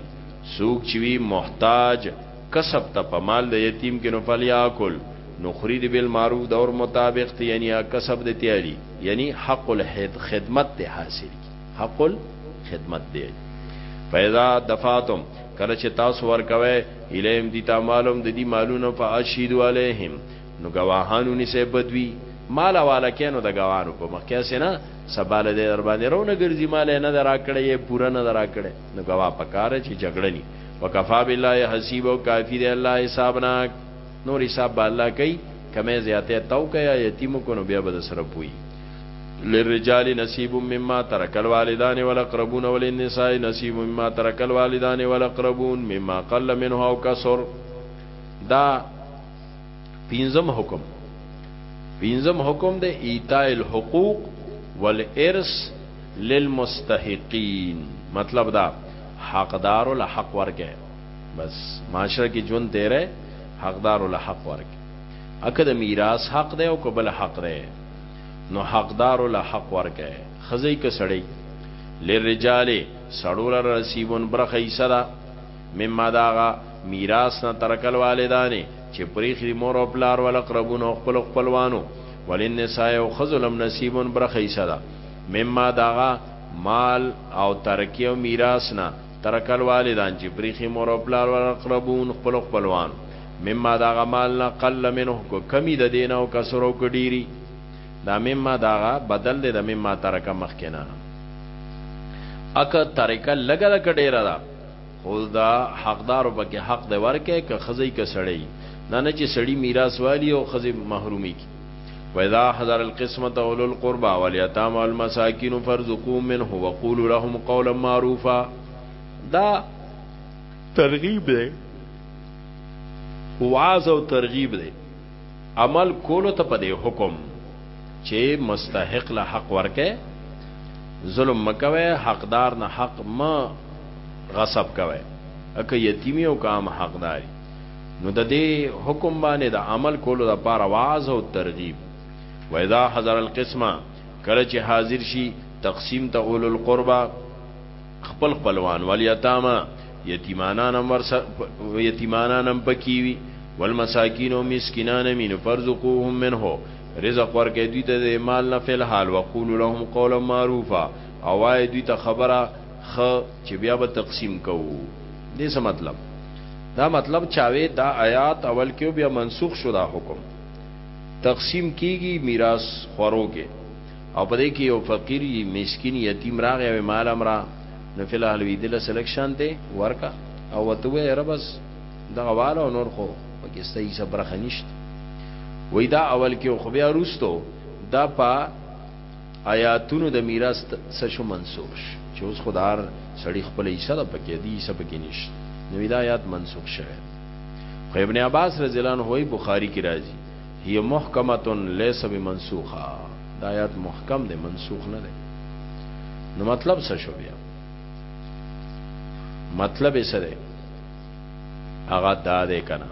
[SPEAKER 1] سوق چوي محتاج کسب ته په مال د یتیم کې نو فلیاکل نو خوري دي بالمعروف د اور مطابق ته یعنی کسب د تیاری یعنی حق الحد خدمت ته حاصل کی حق الخدمت دی فیضا دفاتم کله چې تاسو ورکوي الیم دي تا معلوم د دې مالونه فاشهد علیهم نو گواهانو نسه بدوی مال والا کینو د گواهانو په مخ کې سينه سباله دې در باندې رونه ګرځي مال نه درا کړې پوره نه درا کړې نو ګوا پکار چې جګړنی وکفا بالله حسیب او کافی دی الله حسابناک نور حساب به الله کوي کمه زیاته تو کیا یتیم کو نو بیا به سره پوي للرجال نصیب مما ترک الوالدان والاقربون وللنساء نصیب مما ترک الوالدان والاقربون مما قل منه او کسر دا پینځم حکم پینځم حکم د ایتاء الحقوق والارث للمستحقین مطلب دا حقدار له حق ورکه بس معاشره کې جون تیرې حقدار له حق ورکه اکه د میراث حق دی او قبل حق دی نو حقدار له حق ورکه خزی ک سړی لرجال سړول رسیبون برخه ایسره مما د هغه میراث نه ترک الوالدان چې پرېښي دي مور او پلار والاقربون او خپلو خپلوانو وللنساء او ښځو لم نصیب برخه حصه ده مما د هغه مال او ترکې او میراث نه ترک الوالدان چې پرېښي مور او پلار والاقربون خپلو خپلوانو مما د هغه مال نه قل منه که کمي د دې نه او کثر او که ډېري دا مما د هغه بدل دی د مما ترکه مخکې نه اکه ترکه لږه ده که ډېره ده خو دا حقدارو پکې حق دی ورکه که خزی که سړی دا نه چې سړی میراث والی او خزی محرومی کی واذا حضر القسمه اولو القربى واليتام والمساكين فارزقوا منه وقولوا لهم قولا معروفا دا ترغیب دی واعظ او ترغیب دی عمل کولو ته په دې حکم چې مستحق له حق ورکه ظلم مکوي حقدار نه حق ما غصب کوي اکه یتیمی او کام حقداري نو د دې حکم باندې د عمل کولو لپاره واعظ او ترغیب و اذا حضر القسمه کله چې حاضر شي تقسیم ته اول القربا خپل خپلوان والیتاما یتیمانان هم ورس یتیمانان هم پکې وي والمساکین او مسکینان مين فرزقوهم منه رزق ورکې دوی ته مال نه فل حال وقول لهم قولا معروفا او وای دوی ته خبره خ چې بیا به تقسیم کوو دې څه مطلب دا مطلب چاوي دا آیات اول کې بیا منسوخ شو دا حکم تقسیم کیږي میراث خورو کې او په دې کې یو فقیر یی مسکین یتیم راغی او مال امرا نو فی الحال وی دل سلک شان دی ورکا او وته وی ربس دغه والا او نور خو پکې ستای سب رخنیشت وی دا اول کې خو بیا روستو دا په آیاتونو د میراث څه شو منسوخ چې اوس خدار سړی خپل حصہ د پکې دی حصہ پکې نشته نو دا آیات منسوخ شوه خو ابن عباس رضی الله عنه بخاری کې راځي هی محکمة لیس بمنسوخة دا آیات محکم دی منسوخ نه دی نو مطلب څه شو بیا مطلب یې څه دی هغه دا دی کنه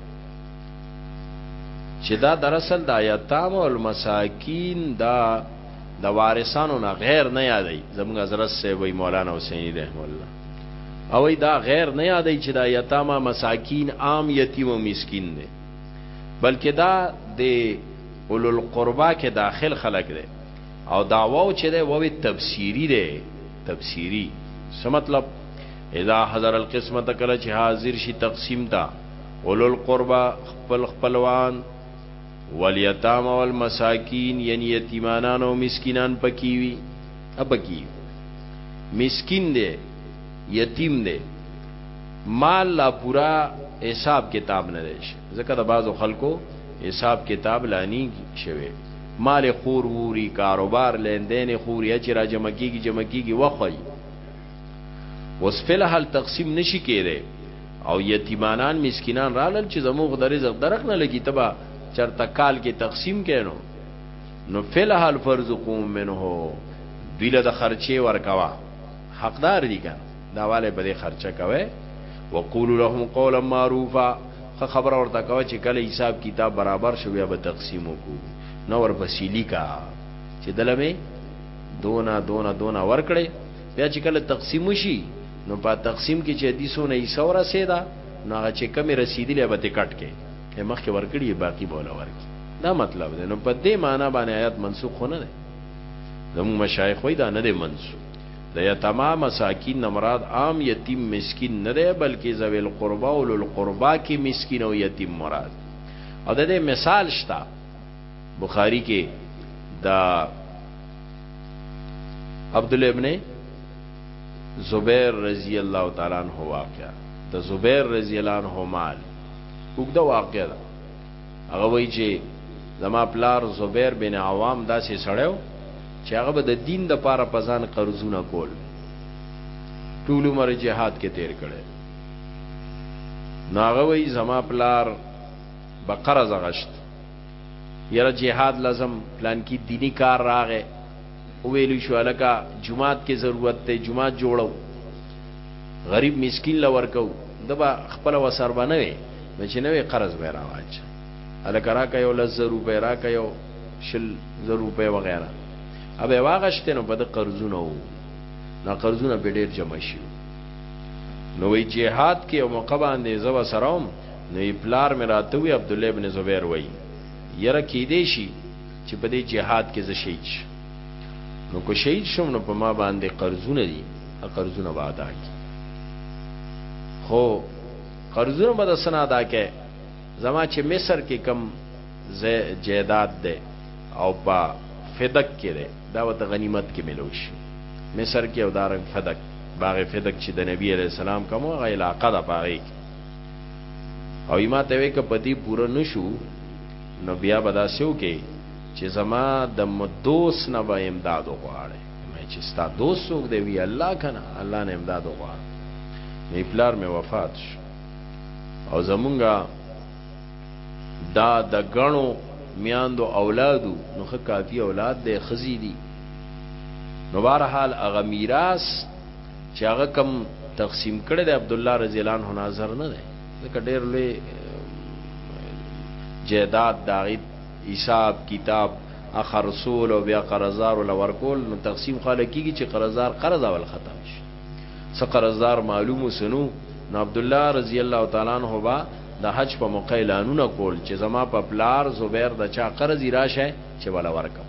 [SPEAKER 1] چې دا دراصل د یتام او المساکین دا د وارثانو نه غیر نه یادای زموږ حضرت سی وی مولانا حسین رحم الله او دا غیر نه یادای چې دا یتامه مساکین عام یتیم او مسکین دی بلکې دا د اولو القربا کې داخل خلق دی او دا واو چې دی ووی تفسیری دی تفسیری څه مطلب اذا حضر القسمت کله چې حاضر شي تقسیم تا اولو القربا خپل خپلوان والیتام والمساکین یعنی یتیمانان او مسکینان پکیوی اپکی مسکین دی یتیم دی مال لا پورا حساب کتاب نه دی شوی ځکه د بعضو خلکو حساب کتاب لا نی شوی مال خور ووري کاروبار لیندین خوري چې را جمع کیږي جمع کیږي وخوي اوس فلحال تقسیم نشي کېده او یتیمانان مسکینان رالل چې زموږ د رزق درک نه لګي تبا چرته کال کې تقسیم کینو نو فلحال فرزقوم منه دوی له خرچې ورکوا حقدار دي کنه دا والے په دې خرچه کوي وقولو لهم قولا معروفا خه خبر ورته کوي چې کله حساب کتاب برابر شو بیا به تقسیم وکړو نو ورپسې لیکا چې دلمه دونه دونه دونه ورکړي بیا چې کله تقسیم شي نو په تقسیم کې چې دي سونه یې سوره سیدا نو هغه چې کمی رسیدلې به ټکټ کې مخکې ورکړي باقی بوله ورکړي دا مطلب دی نو په دې معنی باندې آیات منسوخ نه ده زموږ مشایخ وای دا نه دی منسوخ د یتما مساکین نه مراد عام یتیم مسکین نه دی بلکې ذوی القربا اولو القربا کې مسکین او یتیم مراد او د دې مثال شته بخاری کې دا عبد الله ابن زبیر رضی الله تعالی عنہ واقعا د زبیر رضی الله عنه مال وګدا واقعا هغه وایي چې زما پلار زبیر بن عوام داسې سړی و چې هغه به د دین دپاره په ځان قرضونه کول، ټول عمر یې جهاد کې تېر کړی. نو هغه وایي زما پلار به قرض غشت، یاره جهاد له ځم، پلانکي دیني کار راغی، وویل شو هلکه جومات کې ضرورت دی جومات جوړو غریب مسکین له ورکو د به خپل وسر به نه وي نو چې نه وي قرض به راواچ هلکه راکه یو لس زر روپۍ راکه یو شل زر روپۍ وغیره اب یې واغشتې نو په د قرضونه وو نو قرضونه به ډېر جمع شي نو وی جهاد کې او موقع باندې زو سروم نو پلار مې راته وی عبد الله ابن زبیر وی یره کې دې شي چې په دې جهاد کې زه شهید شم نو که شهید شم نو په ما باندې قرضونه دي قرضونه به ادا کړي خو قرضونه به د څه نه ادا کړي زما چې مصر کې کم جیداد دی او په فدق کې دی دا وته غنیمت کې ملو شي مصر کې او دارنګ فدق باغ فدق چې د نبی علی السلام کوم غ علاقه ده پاره او یما ته وې ک پدی پوره نشو نو بیا به داسې وکړي چې زما د دوست نه به امداد وغواړي مې چې ستا دوست څوک دی وی الله کنه الله نه امداد وغواړي نو پلار مې وفات شو او زمونږه دا د غنو میاندو اولادو نو خه کافی اولاد دی خزی دی نو بهرحال هغه میراث چې هغه کم تقسیم کړی د عبد الله رضی الله عنه نظر نه دی ځکه ډېر لوی جیداد داغید حساب کتاب اخرسول او بیا قرضدار ول ورکول نو تقسیم خاله کیږي چې قرضدار قرض اول ختم شي څه قرضدار معلوم وسنو نو عبد الله رضی الله تعالی عنہ با د حج په موقع اعلانونه کول چې زما په پلار زبیر د چا قرض راشه چې ولا ورکم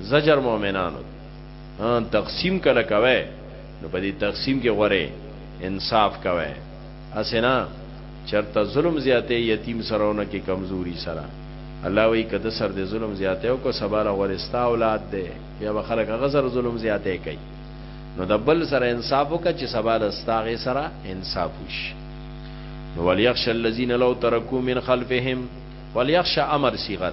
[SPEAKER 1] زجر مؤمنانو ها تقسیم کله کوي نو په دې تقسیم کې غوره انصاف کوي اسنه چرته ظلم زیاته یتیم سرهونه کې کمزوري سره الله وی کده سر دې ظلم زیاته او کو سباله غورستا اولاد دې یا به خلک غزر ظلم زیاته کوي نو د بل سره انصاف وکړه چې سباله استاغه سره انصاف وشي نو وليخش الذين لو تركوا من خلفهم وليخش امر صيغه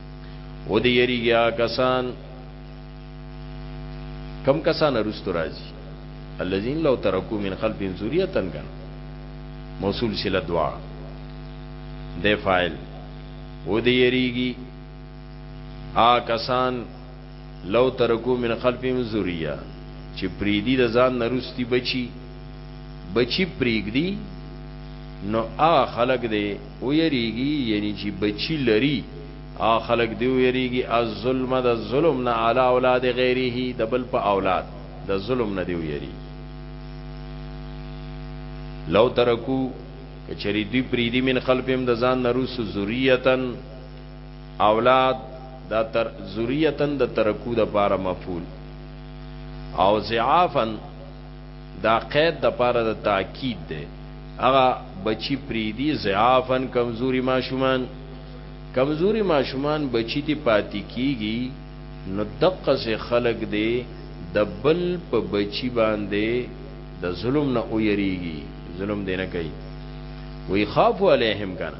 [SPEAKER 1] او دی یریږي کسان کم کسان رستو راځي الذين لو ترکو من خلفهم ذریه کن موصول سله دعا د فاعل او دی یریږي آ کسان لو ترکو من خلفهم ذریه چې پریدي د ځان نرستی بچي بچي پریګدي نو آ خلق دی ویریږي یعنی چی بچی لری هغه خلک دی ویریږي الظلم د ظلم نه علی اولاد غیره د بل په اولاد د ظلم نه دی ویریږي لو ترکو کچری دی پریدی من خلفهم د ځان نروس ذریتن اولاد دا تر ذریتن د ترکو د پاره مفعول او ضعافن دا قید د پاره د تاکید دی هغه بچی پریدی ضعافا کمزوري ماشومان کمزوري ماشومان بچی تی پاتې کیږي نو دقه سه خلق دی د بل په بچی باندې د ظلم نه اوریږي ظلم دی نه کوي وی خافو علیهم کنه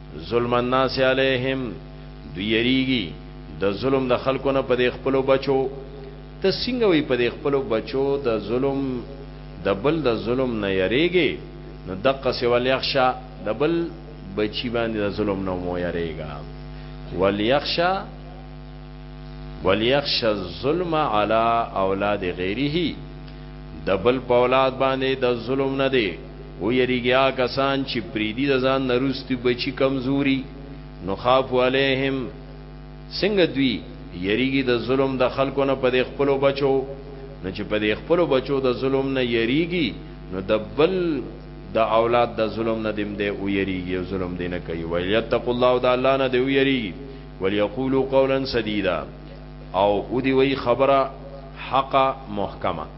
[SPEAKER 1] ظلم الناس علیهم دوی یریږي د ظلم د خلکو نه په خپل بچو ته څنګه وي په خپل بچو د ظلم د بل د ظلم نه یریږي نو دقه سی ولیخشا د بل بچی باندې د ظلم نه مو یریږي ولیخشا ولیخشا الظلم علی اولاد غیره د بل په اولاد باندې د ظلم نه دی او یریږي هغه کسان چې پریدي د ځان نه روستي بچي کمزوري نو خاف علیهم څنګه دوی یریږي د ظلم د خلکو نه په خپلو بچو نو چې په خپلو بچو د ظلم نه یریږي نو د بل د اولاد د ظلم نه دیم دی او یریږي او ظلم دی نه کوي ولیتق الله د الله نه دی او یریږي وليقولوا قولا سديدا او ودي وی خبره حق محکمه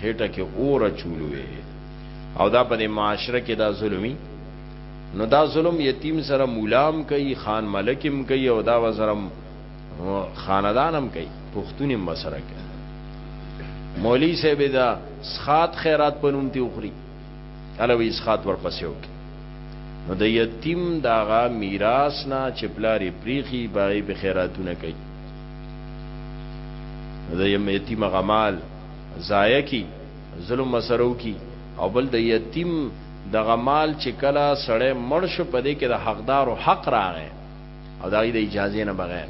[SPEAKER 1] خېټه کې اور چولو وي او دا په معاشره کې دا ظلمي نو دا ظلم یتیم سره مولام کوي خان ملکم کوي او دا وزرم خاندانم کوي پښتوني مسره کوي مولوی صاحب دا سخات خیرات پنوم تی اخري الوی سخات ورپسې وکي نو د یتیم داغه میراث نه چپلاری پریخي باغی به خیراتونه کوي د یتیم غمال ضایع کی ظلم مسرو کی او بل د یتیم دغه مال چې کله سړی مړ شو په دې کې د حقدارو حق راغی او دغه د اجازه نه بغیر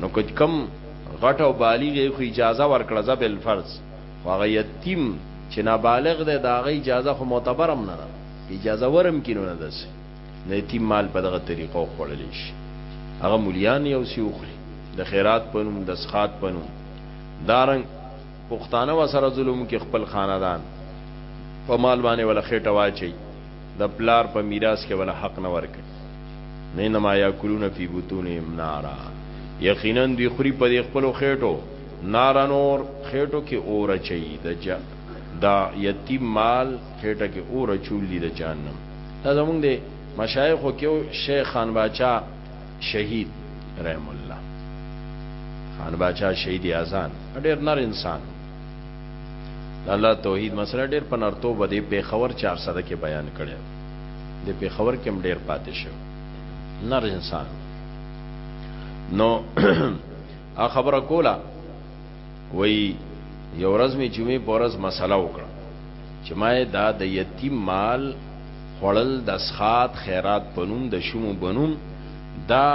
[SPEAKER 1] نو کوم کم غټ او بالغ خو اجازه ورکړه زبل فرض هغه یتیم چې نابالغ دی دا غي اجازه خو معتبرم نه ده اجازه ورم کینو نه دسه نه یتیم مال په دغه طریقو خړل شي هغه مليان یو سی وخوري د خیرات پنوم د سخات پنوم دارنګ پښتانه وسره ظلم کې خپل خاندان په مال باندې ولا خېټه واچي د پلار په میراث کې ولا حق نه ورکړي نه نما یاکلون فی بطونهم نارا یقینا دی خوري په خپل خېټو نار نور خېټو کې اور چي د جا دا یتیم مال خېټه کې اور چولې د جهنم دا زمونږ د مشایخو کې شیخ خان باچا شهید رحم الله خان باچا شهید اذان ډیر نر انسان الله توحید مسله ډیر په نرتو بده په خبر 400 کې بیان کړي د په خبر کې ډیر پاتې شو نر انسان نو ا خبره کوله وایي یو ورځ مې جمعې په ورځ مسله وکړه چې ما یې دا د یتیم مال خوړل د اسخات خیرات په نوم د شومو بنوم دا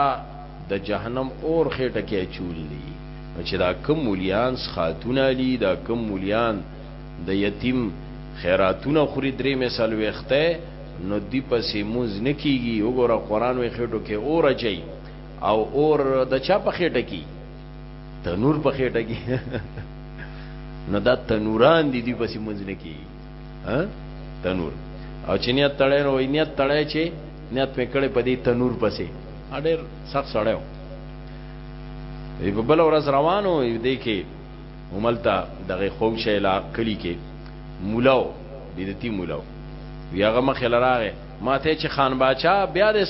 [SPEAKER 1] د جهنم اور خېټه کې اچول دي نو چې دا کم مولیان سخاتونه لي دا کم مولیان د یتیم خیراتونه خوري درې مثال وخته نو دی پسې موز نکیږي وګوره قران وی خېټو کې اور اچي او اور د چا په خېټه کې تنور په خېټه کې نو دا تنوران دي دوی پسې مونږ نه کی ها تنور او چې نیت تړای نو وای نیت تړای چې نیت په کړه په دې تنور پسې اډر سخت سړیو ای په بل ورځ روانو دې کې هملتا دغه خو شې لا کلی کې مولاو دې دې مولاو یاغه مخه لراغه ماته چې خان باچا بیا دې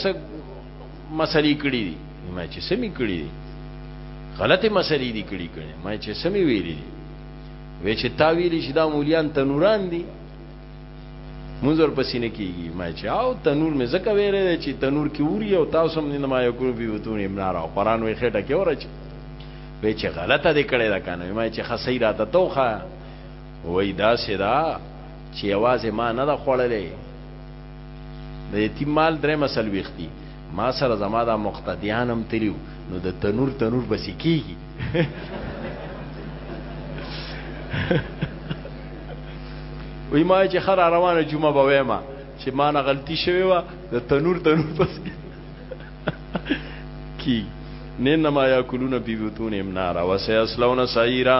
[SPEAKER 1] مسلې کړې دي ما چې سمې کړې دي غلطه مسلې دي کړې کړې ما چې سمې ویلې دي وې چې تا ویلې چې دا مولیان تنوران دي منظر پسې نه کیږي ما چې او تنور مې زکه ویلې چې تنور کې وری او تاسو هم نه ما یو کړو به وتونه امنا را قرآن وې خټه کې ورچ وې چې غلطه دې کړې دا کنه ما چې خسې راته توخه وې دا سدا چې आवाज ما نه دا خوړلې د یتیم مال درېمه څلوېښت دي ما سره زما دا مقتدیان هم تلي وو نو د تنور تنور پسې کېږي وایي ما چې ښه را روانه جمعه به وایم چې ما نه غلطي شوې وه د تنور تنور پسې کی ننما یاکلون بی بطونهم نارا وسیصلون سعیرا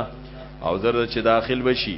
[SPEAKER 1] او زر چې داخل بشي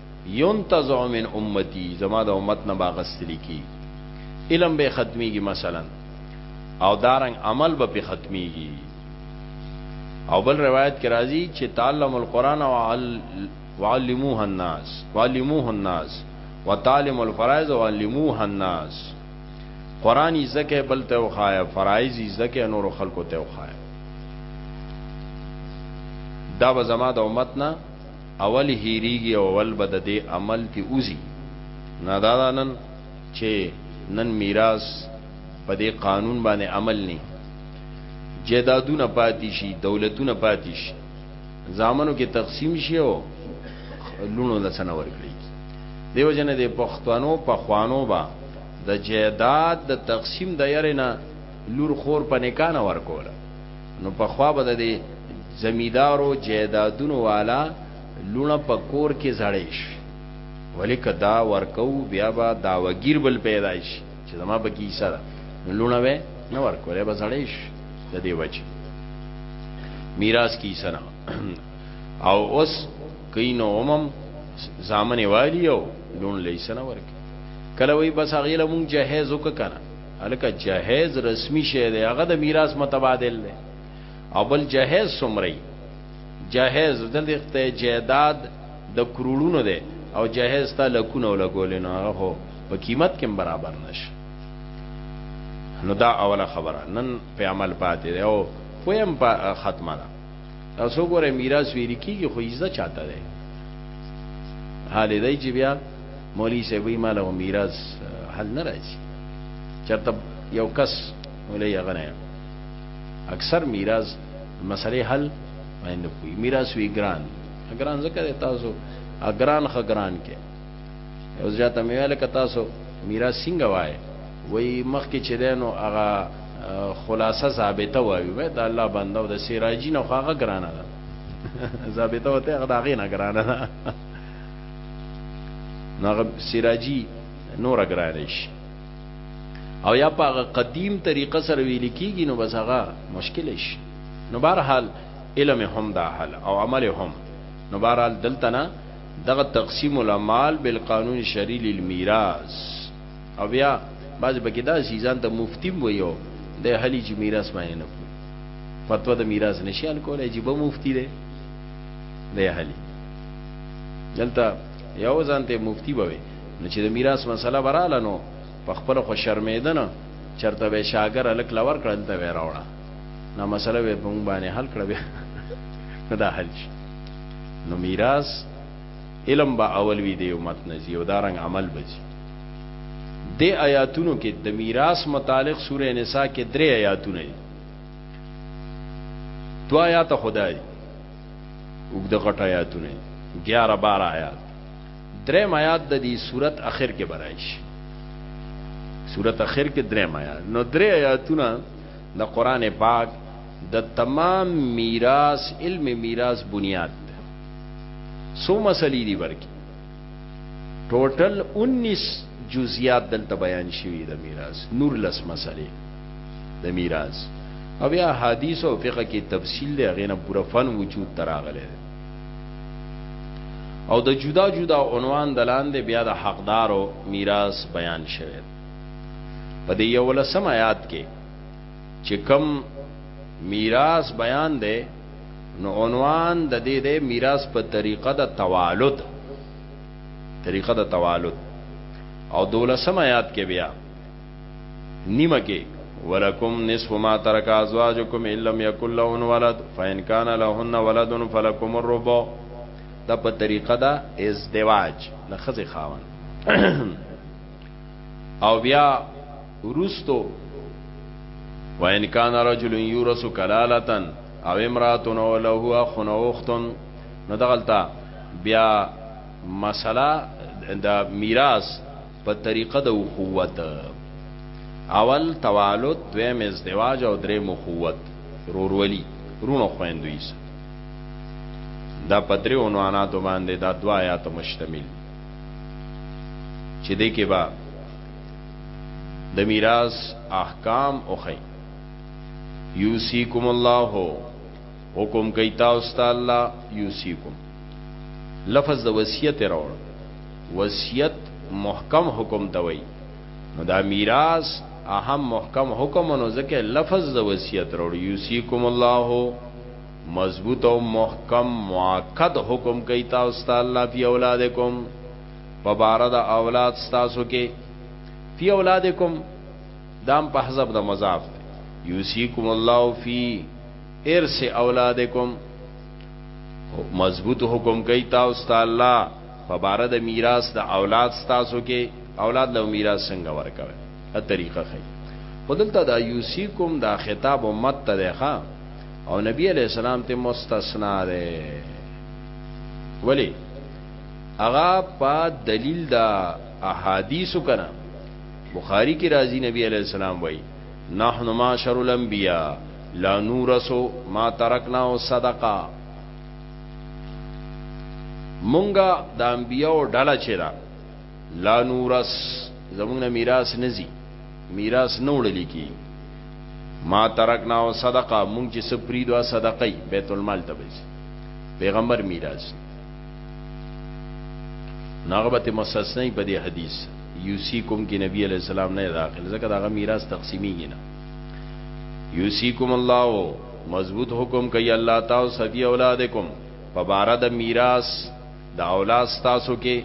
[SPEAKER 1] ينتزع من امتي زما د امت نه باغستل کی علم به ختميږي مثلا او دارنګ عمل به په ختميږي او بل روایت کې راځي چې تعلم القرآن او وعلموه الناس وعلموه الناس وتعلم الفرائض وعلموه الناس قرآن یې زکه بل ته وخایا فرایض یې زکه نور خلکو ته وخایا دا به زما د امت نه اول هیریږي او اول به ددې عمل تي وځي نه دا دا نن چه نن میراث په دې قانون باندې عمل ني جیدادونه پاتې شي دولتونه پاتې شي زامنو کې تقسیم شي او لونو لسنه ورکړي دیو جن د پښتنو په خوانو با د جیداد د تقسیم د یرنه لور خور په نکانه ورکوله نو په خوا به د زمیدارو جیدادونو والا لونه په کور کې زړې شي ولیک دا ورکو بیا به دا وګیر بل پیدا شي چې زما په کې سره لونه و نه ورکولې به زړې شي د دې وجه میراث کې سره او اوس کینو عمم زامن والی او لون لیسنه ورک کله وی بس غیله مونږ جهیز وک کنه الکه جهیز رسمی شه دی هغه د میراث متبادل دی او بل جهیز سمری جهیز دلته جیداد د کرولونو دی او جهیز تا لکونه ولګول نه هغه په قیمت کې برابر نشه نو دا اوله خبره نن په عمل پاتې دی او پویم په ختمه ده تاسو ګوره میراث ویری کیږي خو عزت چاته دی حال دی چې بیا مولوی صاحب یې مال او میراث حل نه راځي چرته یو کس ولې غنه اکثر میراث مسئله حل باندې کوي میراث وی ګران ګران ځکه تاسو اګران خګران کې او ځاته مې ویل که تاسو میراث څنګه وای وای مخکې چې دینو هغه خلاصه ضابطه وای وای د الله بنده او د سراجی نه خواغه ګرانه ده ضابطه وته هغه داغه نه ګرانه ده نو سراجی نور ګرانه شي او یا په هغه قدیم طریقه سره ویل کیږي نو بس هغه مشکل شي نو بهر حال علم هم دا حل او عمل هم نو بهر حال دلته نه دغه تقسیم الامال بالقانون شری للمیراث او بیا بعض پکې دا سیزان ته مفتی ویو د هلی چې میراث باندې نه پوي فتوا د میراث نشیال کولای چې به مفتی دی د هلی دلته یو ځان ته مفتی بوي نو چې د میراث مسله براله نو په خپل خو شرمېدنه چرته به شاګر الک لور کړل ته وراوړه نو مسله به په مونږ باندې حل کړه بیا نو دا حل شي نو میراث علم با اول وی دی امت نزی او دارنګ عمل بچي د آیاتونو کې د میراث متعلق سوره نساء کې درې آیاتونه دي دو آیات خدای وګد غټ آیاتونه 11 12 آیات درې آیات د دې صورت اخر کې برایش صورت اخر کې درې آیات نو درې آیاتونه د قران پاک د تمام میراث علم میراث بنیاد ده سو مسلې دی ورکی ټوټل 19 جزئیات دلته بیان شوی د میراث نور لس مسلې د میراث او بیا حدیث او فقہ کې تفصیل دی غینه پورا فن وجود تراغله او د جدا جدا عنوان دلاندې بیا د حقدار او میراث بیان شوی په دې یولسم آیات کې چې کم میراث بیان دی نو عنوان د دې د میراث په طریقه د توالد طریقه د توالد او دولسم آیات کې بیا نیمه کې ولکم نصف ما ترک ازواجکم ان لم یکن لهن ولد فان کان لهن ولد فلکم الربع دا په طریقه دا ازدواج نه خزي خاون او بیا ورستو وان کان رجل یورث کلالتن او امراتن او له اخ او اخت نو دغلطه بیا مسله د میراث په طریقه د اخوت اول توالد دویم ازدواج او دریم اخوت رورولي رونو خويندوي دا پدری عنواناتو باندې دا دوا آیات مشتمل چې دې کې با د میراث احکام او خی یوسیکم الله حکم کوي تاسو ته الله یوسیکم لفظ د وصیت راوړ وصیت محکم حکم ته وای نو دا میراث اهم محکم حکم نو ځکه لفظ د وصیت راوړ یوسیکم الله مضبوط او محکم مؤکد حکم کوي تاسو ته الله فی اولادکم په بار د اولاد تاسو کې فی اولادکم دام په حسب د مضاف یوسیکم الله فی ارث اولادکم مضبوط حکم کوي تاسو ته الله په بار د میراث د اولاد تاسو کې اولاد له میراث څنګه ورکوي ا طریقه خي خودلته د یوسیکم دا خطاب امت ته ده او نبی علیہ السلام ته مستثنا ده ولی اغا پا دلیل دا احادیثو کنا بخاری کی رازی نبی علیہ السلام وی نحن معاشر الانبیاء لا نورسو ما ترکنا و صدقا مونگا دا انبیاء ڈالا چرا لا نورس زمونږ نه میراث نزي میراث نه وړل کی ما ترکنا او صدقه مونږ چې سپری دوا صدقه بیت المال ته بس پیغمبر میراث نغبت مستثنی په دې حدیث یوسیکم کې نبی علی السلام نه داخل ځکه دا غ میراث تقسیمیږي نه یوسیکم الله مضبوط حکم کوي الله تعالی سبي اولادکم په بار د میراث د اولاد ستاسو کې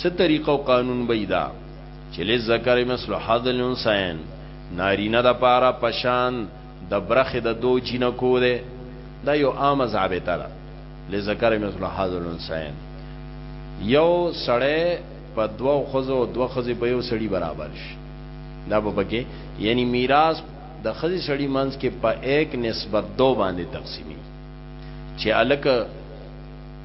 [SPEAKER 1] څه طریقه او قانون به دا چې لذکر مثل حظ الانثیین نارینه د پاره پشان د برخه د دو جنکو ده دا یو عام ضابطه ده لذکر مثل حظ الانثیین یو سړی په دوو خزو دوه خزې په یو سړی برابر شي دا به پکې یعنی میراث د خزي سړی منځ کې په 1 نسبت 2 باندې تقسیمي چې الک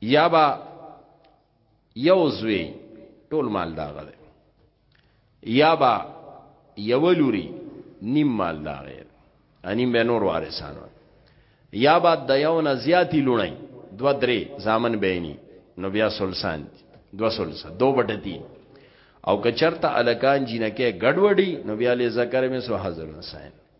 [SPEAKER 1] یا با یو زوی ټول مال دا غره یا با یو لوري نیم مال دا غیر انیم به نور وارثان یا با د یو نه زیاتی لونی دو درې زامن بینی نو بیا سلسان دو سلسه دو بټه تی او که چرته الکان جنکه ګډوډي نو بیا له ذکر می سو حاضر حسین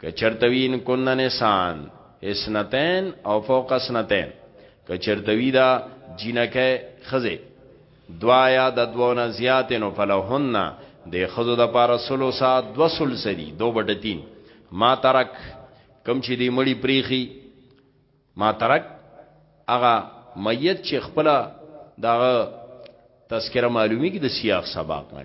[SPEAKER 1] کچرتوین کن نسان اسنتین او فوق اسنتین کچرتوی دا جنکه خزه دوا یا د دوونه زیات نو فلهن د خزو د پاره سلو سا دو سل سری دو بټه تین ما ترک کم چې دی مړی پریخي ما ترک هغه میت چې خپل دغه تذکره معلومی کی د سیاق سباق نه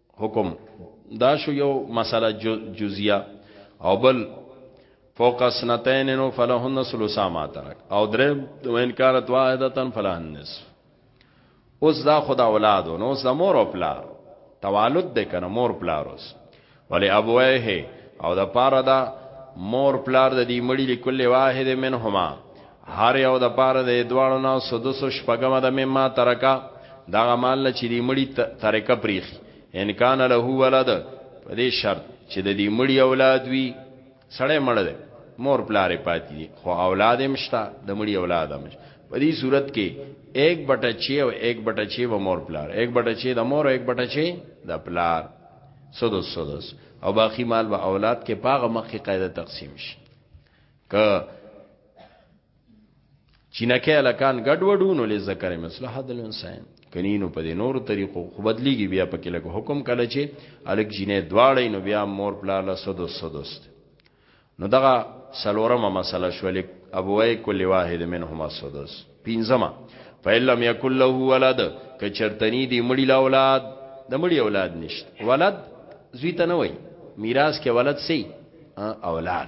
[SPEAKER 1] حکم دا شو یو مسله جزیه او بل فوق سنتین نو فلهن ثلثا ما ترک او درې و انکارت واحدتن فلهن نصف اوس دا خدا اولاد نو اوس د مور او پلار توالد د کنه مور پلار اوس ولی ابوه او د پاره دا مور پلار د دې مړی لیکل واحد منهما هر یو د پاره د دوړو نه سدسو شپګم د مما ترکا دغه مال نه چې دی مړی ترکه پریخي ان کان له ولد په دې شرط چې د دې مړی اولاد وي سړی مړ دی مور پلارې پاتې دي خو اولاد هم شته د مړی اولاد هم په دې صورت کې 1 بټه 6 او 1 بټه 6 به مور پلار 1 بټه 6 د مور او 1 بټه 6 د پلار سدس سدس او باقی مال به اولاد کې پاغه مخکې قاعده تقسیم شي ک چینکه لکان ګډوډو نو لې ذکر مثله حد الانسان کنینو په دې نور طریقو خو بدلیږي بیا په کې لګ حکم کله چې الګ جینې دواړې نو بیا مور پلا له سدو سدوست نو دغه سلورمه مسله شولې ابوای کل واحد منهما سدوس پینځمه فإلم یکل له ولد ک چرتنی دی مړی لا اولاد د مړی اولاد نشته ولد زوی ته نه وای میراث کې ولد سي اولاد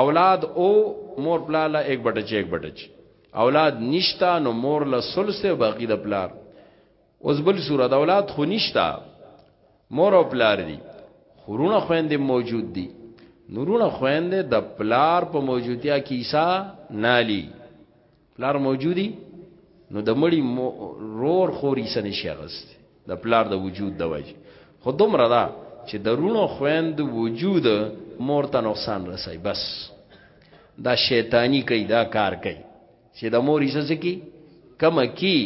[SPEAKER 1] اولاد او مور پلار له یک بټه چې یک بټه چې اولاد نشتا نو مور له ثلث او باقی د پلار اوس بل صورت اولاد خو نشتا مور او پلار دي خورونه خويندې موجود دي نورونه خويندې د پلار په موجودتیا کې عیسا نالی پلار موجودی نو د مړی رور خوري سنې شغست د پلار د وجود د وجه خو دومره دا چې د رونو خويند وجود مور ته نقصان رسي بس دا شیطانی کوي دا کار کوي چې د مور عزت کی کم کی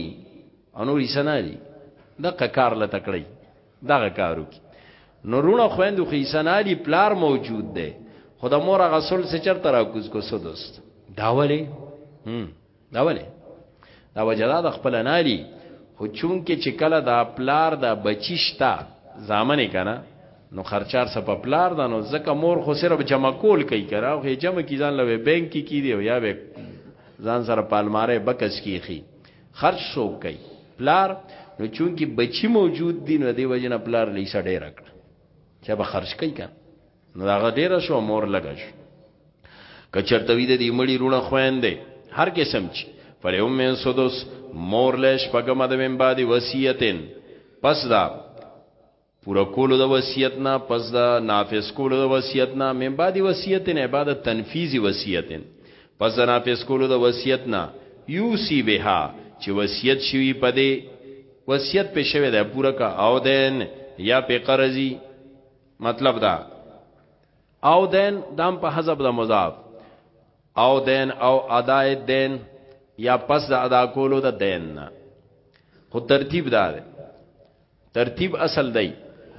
[SPEAKER 1] انو رسنه دي د کار لته کړی دغه کارو کی نو رونه خويندو خيسنالي پلار موجود دی خو د مور غسل څه چرته راکوز کو سدوست دا ولی هم دا ولی دا وجدا د خپل نالي خو چون کې چې کله دا پلار دا بچیشتا زامن کنا نو خرچار سپ پلار دا نو زکه مور خو صرف جمع کول کوي کرا او جمع کی ځان لوي بانک کی کی دی او یا به ځان سره پالماره بکس کیخي خرج شو کوي پلار نو چونکی بچی موجود دي نو دی وجنه پلار لیسه ډیر کړ چې به خرج کوي کنه نو هغه ډیر شو مور لګش کچرته وی د دې مړی رونه خويندې هر قسم چې پر ام سدس مور لش پګم د من بعد وصیتن پس دا پوره کولو د وصیت نه پس د نافذ کولو د وصیت نه من بعد وصیت نه بعد تنفیذ وصیت پس د نافذ کولو د وصیت نه یوسی بها چې وصیت شوی پدې وصیت په شوی ده پوره کا او دین یا په قرضی مطلب دا او دین دام په حسب د مضاف او دین او اداء دین یا پس د ادا کولو د دین نه خو ترتیب دا ده ترتیب اصل دی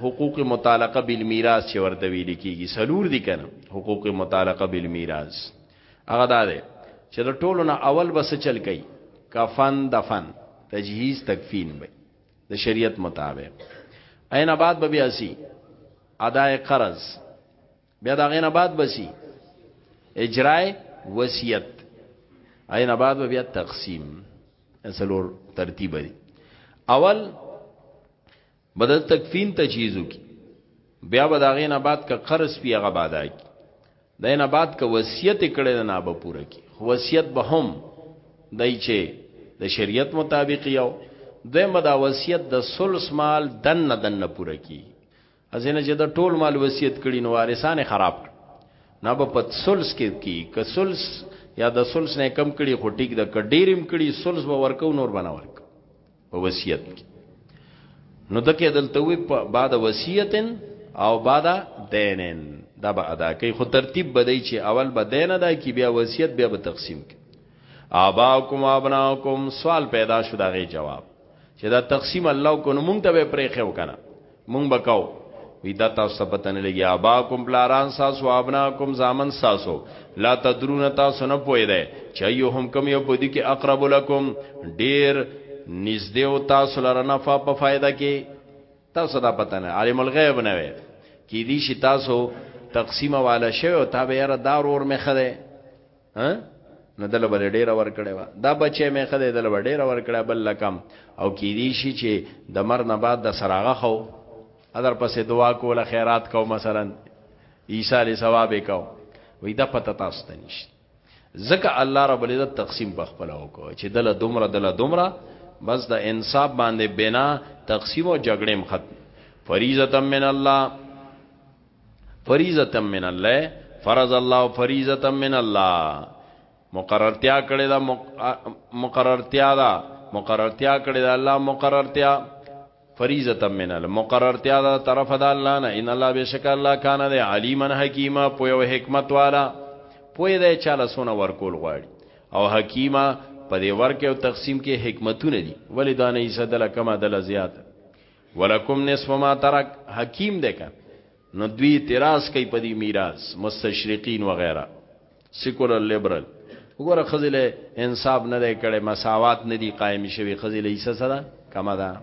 [SPEAKER 1] حقوق متعلقه بالمیراث چې ورته ویل کیږي سلور دي کنه حقوق متعلقه بالمیراث هغه دا دی چې د ټولو نه اول بس چل کوي کفن دفن تجهیز تکفین به د شریعت مطابق عین آباد به بیاسی اداء قرض بیا دا غینه بعد بسی اجرای وصیت اینا بعد بیا تقسیم اسلور ترتیب دی اول بدل تکفین تجهیزو کی بیا به دا غینه بعد که قرض پی هغه بعد کی دا نه بعد که وصیت کړي نه به پوره کی وصیت به هم دای چې د شریعت مطابق یو دویم دا وصیت د سلس مال دن دن پوره کی ازینه چې د ټول مال وصیت کړي نو وارثان خراب کړ نه په پد سلس کې کی ک سلس یا د سلس نه کم کړي خو ټیک د کډیرم کړي سلس به ورکو نور بنا ورک په وصیت کې نو دکې دلته وی په بعد وصیتن او بعد دینن دا به ادا کوي خو ترتیب بدای چې اول به دین ادا کی بیا وصیت بیا به تقسیم کی آباکم ابناکم سوال پیدا شو دغه جواب چې دا تقسیم الله کو نو مونږ ته پرې خو کنه مونږ بکاو وی دا تاسو ته پته نه لګي ابا کوم بلاران ساسو ابنا کوم زامن ساسو لا تدرون تاسو نه پوي دی چې یو هم کم یو پدی کې اقرب لکم ډیر نږدې او تاسو لره نه فا په فائدہ کې تاسو دا پته نه عالم الغیب نه وي کې دي شي تاسو تقسیم والا شوی او تابعه دارور مخه ده ها نو دل بل ډیر ور کړی و دا بچی مې خدای دل بل ډیر ور کړی بل لکم او کې دی شي چې د مر نه بعد د سراغه خو ادر پسې دعا کوله خیرات کو مثلا عیسی علی ثواب کو وې دا پته تاسو ته نشته ځکه الله رب العزت تقسیم په خپل وکړو چې دل دومره دل دومره بس د انصاف باندې بنا تقسیم او جګړې ختم فریضه من الله فریضه من الله فرض الله فریضه من الله مقررتیا کړی دا مقررتیا دا مقررتیا کړی دا الله مقررتیا فریضه من الله مقررتیا دا طرف دا الله نه ان الله بشک الله کان دی علیما حکیما پوی او حکمت والا پوی دی چاله سونه ورکول غواړي او حکیما په دې ورکه او تقسیم کې حکمتونه دي ولی دا نه یې صدله کما دل زیات ولکم نصف ما ترک حکیم دی که نو دوی اعتراض کوي په دې میراث مستشرقین وغیرہ سیکولر لیبرل وګوره خزله انصاف نه دی کړي مساوات نه دی قائم شوی خزله ایسه سره کما ده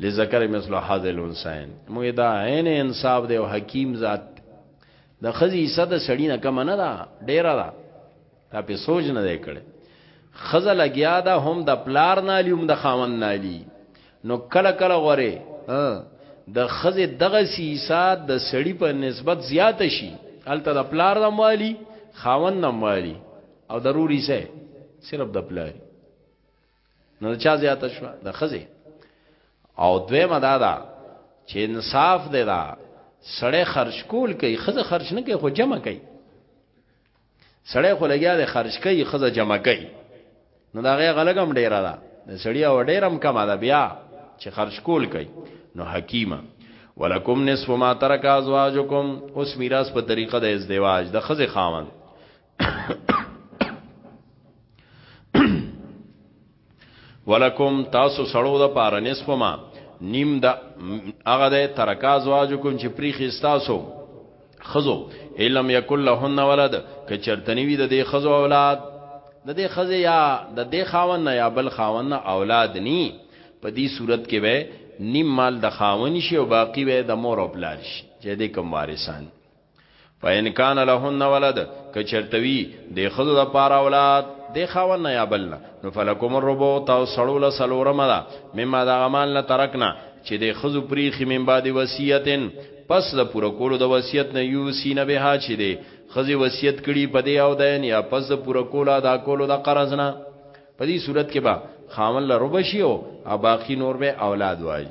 [SPEAKER 1] لذکر مثل حاضر الانسان موږ دا عین انصاف دی او حکیم ذات د خزي صد سړی نه کم نه دا ډیر دا دا په سوچ نه دی کړي خزه لګیا دا هم د پلار نالی هم د خاوند نالی نو کله کله غره د خزه دغه سیسا د سړی په نسبت زیات شي الته د پلار د مالی خاوند د مالی او ضروری سه صرف د پلار نو چا زیاته شو د خزه او دویمه دا ده چې انصاف دی دا سړی خرج کول کوي خزه خرج نه کوي خو جمع کوي سړی خو لګیا دی خرج کوي خزه جمع کوي نو دا غي غلګم ډیره ده د سړی او ډیرم کم ده بیا چې خرج کول کوي نو حکیمه ولکم نصف ما ترک ازواجکم اوس میراث په طریقه د ازدواج د خزه خاوند ولکم تاسو سړو د پاره نصف ما نیم دا هغه د ترکاز واجو کوم چې پریخي تاسو خزو علم یکل لهن ولد ک چرتنوی د دې خزو اولاد د دې خزه یا د دې خاون نه یا بل خاون نه اولاد ني په دې صورت کې به نیم مال د خاون شي او باقی به د مور او پلار شي چې دې کوم وارثان فإن كان لهن ولد کچرتوی د خزو د پار اولاد د خاون نه یا بل نه نو فلکم الربو تاو سړو له سلورم ده مما د غمال نه ترکنا چې د خزو پریخي من بعد وصیتن پس د پوره کولو د وصیت نه یو سینه به ها چې دی خزي وصیت کړي په دی او دین یا پس د پوره کولو ادا کولو د قرض نه په دې صورت کې به خامل له ربشي او باقی نور به اولاد وایي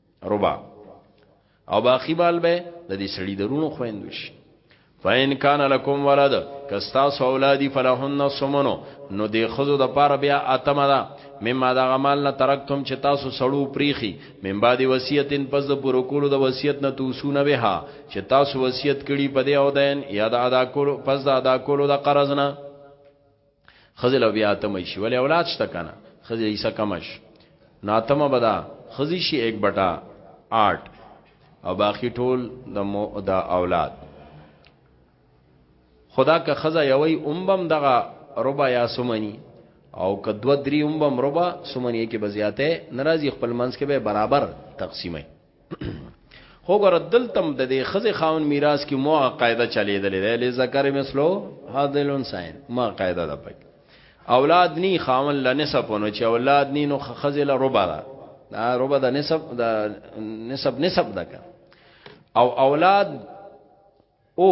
[SPEAKER 1] ربع او باقی بال به د دې سړي درونو خويندو شي فین کان لکم ولد کستا سو اولادی فلهن سمنو نو دی خزو د پاره بیا اتمه ده مما دا غمال نه ترکتم چې تاسو سړو پریخي من بعد وصیتن پس د پورو کولو د وصیت نه توسونه به ها چې تاسو وصیت کړي په دی او دین یا د ادا کولو پس د ادا کولو د قرض نه خزل او بیا اتم شي ولې اولاد شته کنه خزل ایسا کمش نو اتم بدا خزی شي 1 بټا 8 او باقی ټول د مو د اولاد خدا که خزا یوي اومبم دغه ربع یا سمنی او که دو دری اومبم ربع سمنی کې بزیاته ناراضي خپل منځ کې به برابر تقسیمه خو ګر دلتم د دې خزه خاون میراث کې مو قاعده چلیدلې ده لې ذکر مثلو هاذل انسان ما قاعده ده پک اولاد نی خاون ل نسب ونه چې اولاد نی نو خزه ل ربع ده دا ربع ده نسب ده نسب نسب ده او اولاد او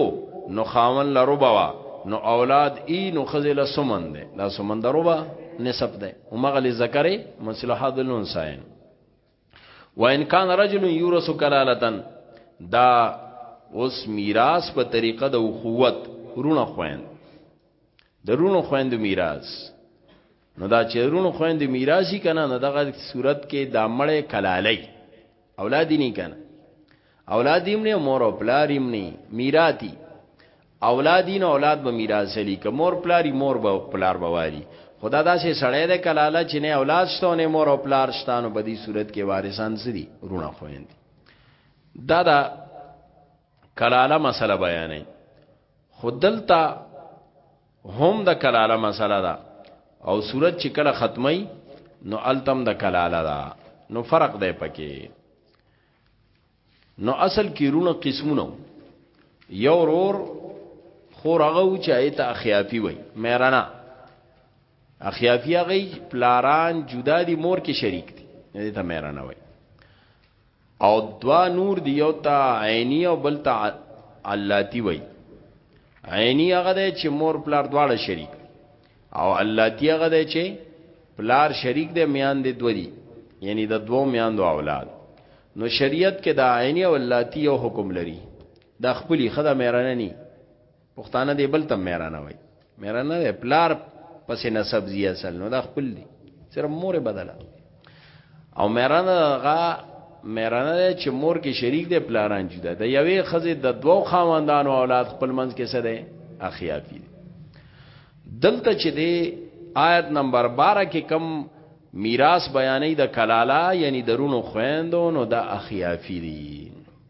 [SPEAKER 1] نو خاون ل ربع وا نو اولاد ای نو خزه ل سمن ده دا سمن ده ربع نسب ده ومغلی ذکر مثلو هاذل انسان وان کان رجل یورث کلالتن دا اوس میراث په طریقه د اخوت رونه خويند د رونو خويند میراث نو دا چې رونو خويند میراثي کنه نه دغه صورت کې د مړې کلالۍ اولاد نه کنه اولادیم نه مور او پلاریم نه میراتی اولادین اولاد به میراث لري که مور پلاری مور به پلار بوالي خدا دا سه سړی د کلاله چې نه اولاد شته نه مور او پلار شته نو په دې صورت کې وارثان سری رونه خويند دا دا کلاله مسله بیانې خودلتا هم د کلاله مسله ده او صورت چې کله ختمي نو التم د کلاله ده نو فرق دی پکې نو اصل کې رونه قسمونه یو رور خور هغه و چې ایت اخیافی وای مېرانا اخیافی هغه پلاران جدا دي مور کې شریک دي دې ته مېرانا وای او دوا نور دی یو تا عینی او بل تا علاتی وای عینی هغه دی چې مور پلار دواړه شریک او الله تی هغه دی چې پلار شریک دی میان دی دو دی یعنی د دوو میان دو اولاد نو شریعت کې د عینی او الله تی یو حکم لري د خپلې خدا مېرانه ني پښتانه دی بل تم مېرانه وای مېرانه پلار پسې نسب زی اصل نو د خپل دی صرف مور بدله او میران هغه میران دی چې مور کې شریک دی پلاران جدا د یوې خزې د دوو خاوندانو اولاد خپل منځ کې سره دی اخیافی دلته چې دی آیت نمبر 12 کې کم میراث بیانې د کلالا یعنی درونو خويندونو د اخیافی دی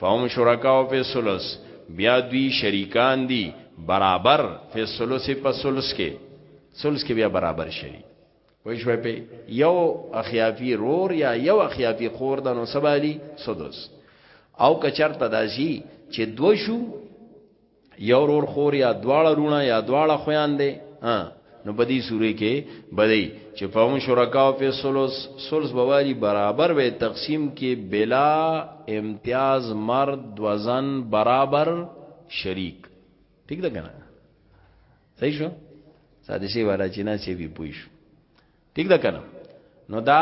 [SPEAKER 1] فهم شرکاو فی الثلث بیا دوی شریکان دي برابر فی الثلث په ثلث کې ثلث کې بیا برابر شریک وای شوې په یو اخیافی رور یا یو اخیافی خور د نو سبالی سدس او کچر تداسی چې دو شو یو ورور خور یا دواړه رونه یا دواړه خویاندې ها نو په دې سورې کې بدی چې فهم شرکاو په سلوس سلوس بواري برابر وې تقسیم کې بلا امتیاز مرد وزن برابر شریک ٹھیک ده کنه صحیح شو ساده شی والا چې نه سی وی پوي شو ٹھیک ده کنه نو دا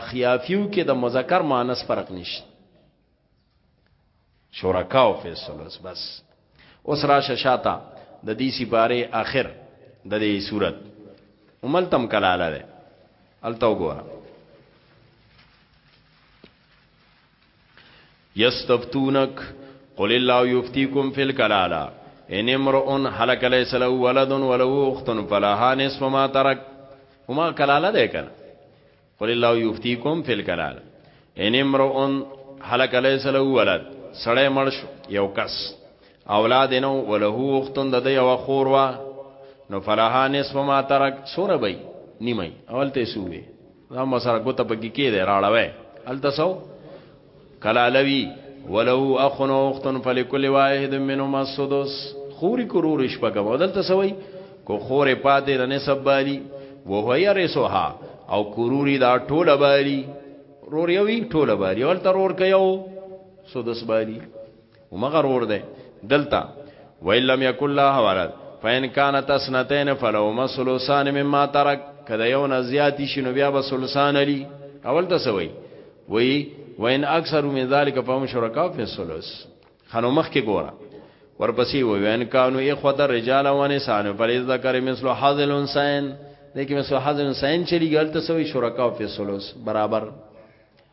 [SPEAKER 1] اخیافیو کې د مذکر مؤنث فرق نشته شرکاو فیصلو بس اوس راشه شاته د دې سپاره اخر د دې صورت عمل تم کلاله ده الته وګوره یستفتونک قل الله یفتیکم فی الکلاله ان امرؤ هلك ليس له ولد وله اخت فلها نصف ما ترك وما کلاله ده کنه قل الله یفتیکم فی الکلال ان امرؤ هلک لیس له ولد سړی مړ شو یو کس اولاد نو وله اختن د یو خور وا نو فلها نصف ما ترک سوره بی نیمه اول ته سوې دا مسره ګوت په کې کې دی راړوي ال تاسو کلالوی ولو اخ و اخت فلکل واحد منهما السدس خوري کرور شپګم او دلته سوي کو خور پاتې د نسب بالی وهو يرسها او کروري دا ټوله بالی رور یوی ټوله بالی ولته رور کيو سدس بالی ومغه رور دی دلته ویل لم یکل له ولد فین کانت اسنتین فلو مسلسان مما ترک کدا یو نه زیاتی شنو بیا به سلسان علی اول ته سوی وی وین اکثر من ذلک فهم شرکا فی الثلث خنو مخ کې ګوره ورپسې وی وین کانو اخوت الرجال و نساء فلیذ ذکر مثل حظ الانسان دغه مثل حظ الانسان چلی ګل ته سوی شرکا فی الثلث برابر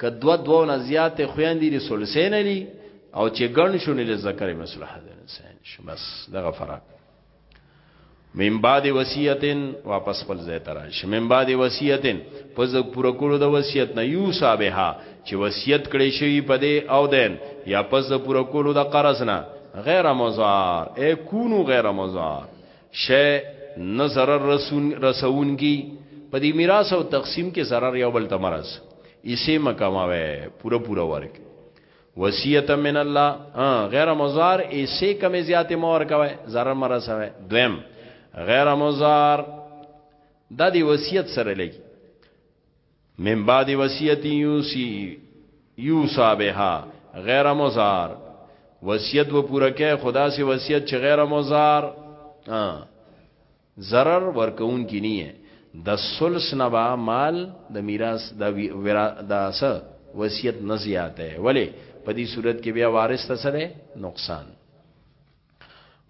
[SPEAKER 1] که دو دو نه زیات خویندې دي سلسین دي او چې ګڼ شونه د ذکر مصلح ده انسان شو بس دغه فرق من بعد وصیتن واپس خپل ځای ته راشي من بعد وصیتن په ځګ پوره کولو د وصیت نه یو صابها چې وصیت کړي شي په دې او دین یا پس د پوره کولو د قرض نه غیر مزار اے کونو غیر مزار شی نه ضرر رسون رسونګي په دې میراث او تقسیم کې ضرر یو بل تمرس ایسه مکماوه پورا پورا ورک وصیت من الله غیر مزار ایسه کمی زیات مور کوي ضرر مرسوي دویم غیر مزار د دې وصیت سره لګي من بعد وصیت یوسی یوسا بها غیر مزار وصیت و پورا کې خدا سے وصیت چې غیر مزار zarar ورکون کی نه د سلس نبا مال د میراث د وراث وصیت نه زیاته ولی په دې صورت کې بیا وارث ته سره نقصان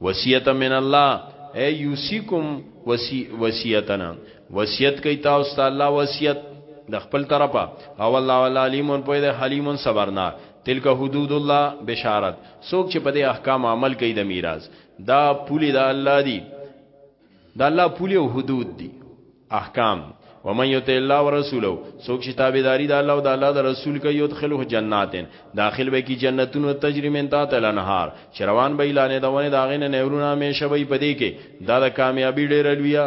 [SPEAKER 1] وصیت من الله اے یوسیکم وسی وصیتنا وصیت کوي تاسو ته الله وصیت د خپل طرفه او الله ولا علیم په دې حلیم صبرنا تلک حدود الله بشارت څوک چې په دې احکام عمل کوي د میراث دا پولی د الله دی د الله پولې او حدود دي احکام ومن یطع الله ورسوله څوک چې تابعداري د الله او د الله د رسول کوي يدخله جناتن داخل به کی جنتونو تجری من تحت الانهار چې روان به اعلان دونه دا غینه نهرونه همیشه به پدې کې دا د کامیابی ډیر لویه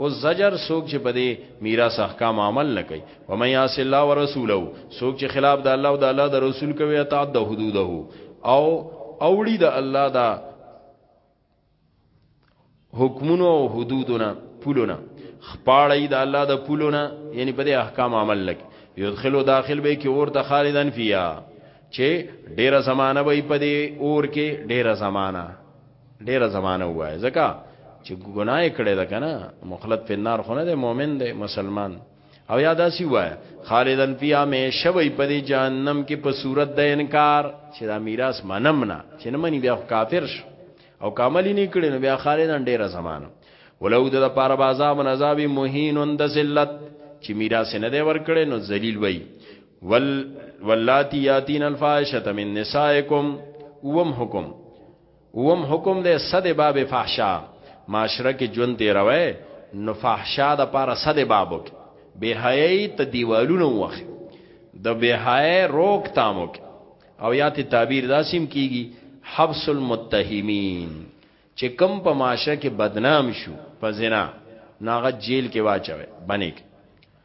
[SPEAKER 1] او زجر سوک چې په دې میراث احکام عمل نه کوي و مې یاس الله ورسوله سوک چې خلاف د الله او د الله د رسول کوي اطاعت د حدوده او اوړي د الله دا حکمونو او حدودنا پولونه خپاړی د الله د پولونه یعنی په دې احکام عمل لګ یدخلو داخل به کې اور ته خالدن فیا چې ډیره زمانہ به په دې اور کې ډیره زمانہ ډیره زمانہ وای ځکه چې ګناه کړي ده کنه مخلد په نار خونه ده مؤمن ده مسلمان او یا داسی وای خالدن فی همیشه وای په دې جهنم کې په صورت د انکار چې دا میراث منم نه چې نه منی بیا کافر شو او کاملی نه کړي نو بیا خالدن ډیره زمانه ولو د لپاره بازا من عذاب مهین د ذلت چې میراث نه دی ورکړي نو ذلیل وای ول ولاتی یاتین الفاحشه من نسائکم وم حکم اوم حکم دی صد باب فحشا معاشره کې ژوند دی روي نو فحشا د پاره صد بابو کې بهایي ته دیوالونه وخه د بهایي روک تامو کې او یاتي تعبیر داسیم کیږي حبس المتهمین چې کم په معاشره کې بدنام شو په زنا ناغه جیل کې واچوي بنیک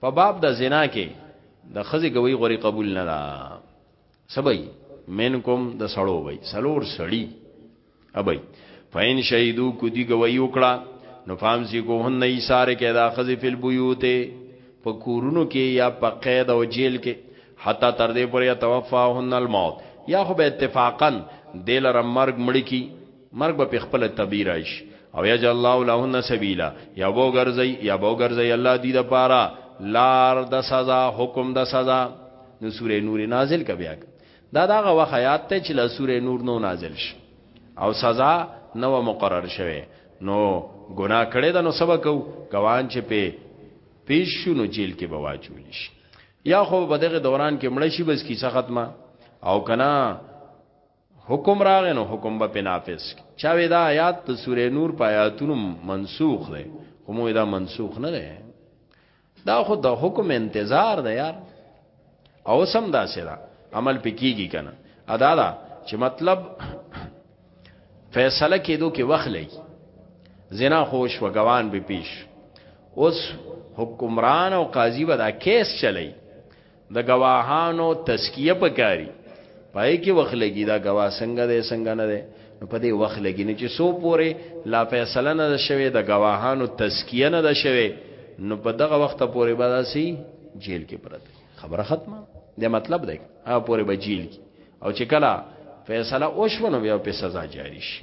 [SPEAKER 1] په باب د زنا کې د خزي گوي غوري قبول نه ده سبي منکم د سړو وي سلور سړی ابي فین شهیدو کو دی گوي وکړه نو فام سی کو هن نه ایثار کې دا خزي فل بیوت په کورونو کې یا په قید او جیل کې حتا تر دې پورې توفاهن الموت یا خو به اتفاقا دلر مرګ مړ کی مرګ به په خپل طبيعي راشي او یجعل الله لهن سبیلا یا بو ګرځي یا بو ګرځي الله دې د پاره لار د سزا حکم د سزا نو سوره نور نازل ک بیا دا دغه وخت آیات ته چې له سوره نور نو نازل شي او سزا نو مقرر شوه نو ګناه کړي دا نو سبا کو ګوان چې په پیش شونو جیل کې بواجول شي یا خو په دغه دوران کې مړ شي بس کیسه ختمه او کنا حکم راغی نو حکم به په نافذ کی چا وی دا آیات د سوره نور په آیاتونو منسوخ دی خو موږ دا منسوخ نه دی دا خو د حکم انتظار دی یار او سم دا سره عمل پکېږي کنه ادا دا چې مطلب فیصله کېدو کې وخت لګي زنا خوش و غوان به پیش اوس حکمران او قاضي ودا کیس چلی د گواهانو تزکیه پکاري پای کې وخت لګي دا گواه څنګه دی څنګه نه دی نو په دې وخت لګي نه چې سو پوري لا فیصله نه شوه د گواهانو تزکیه نه ده شوه نو په دغه وخت پوري به داسي جیل کې پراته خبره ختمه دا مطلب دی هغه پوري به جیل کې او چې کله فیصله وشونه بیا په سزا جاری شي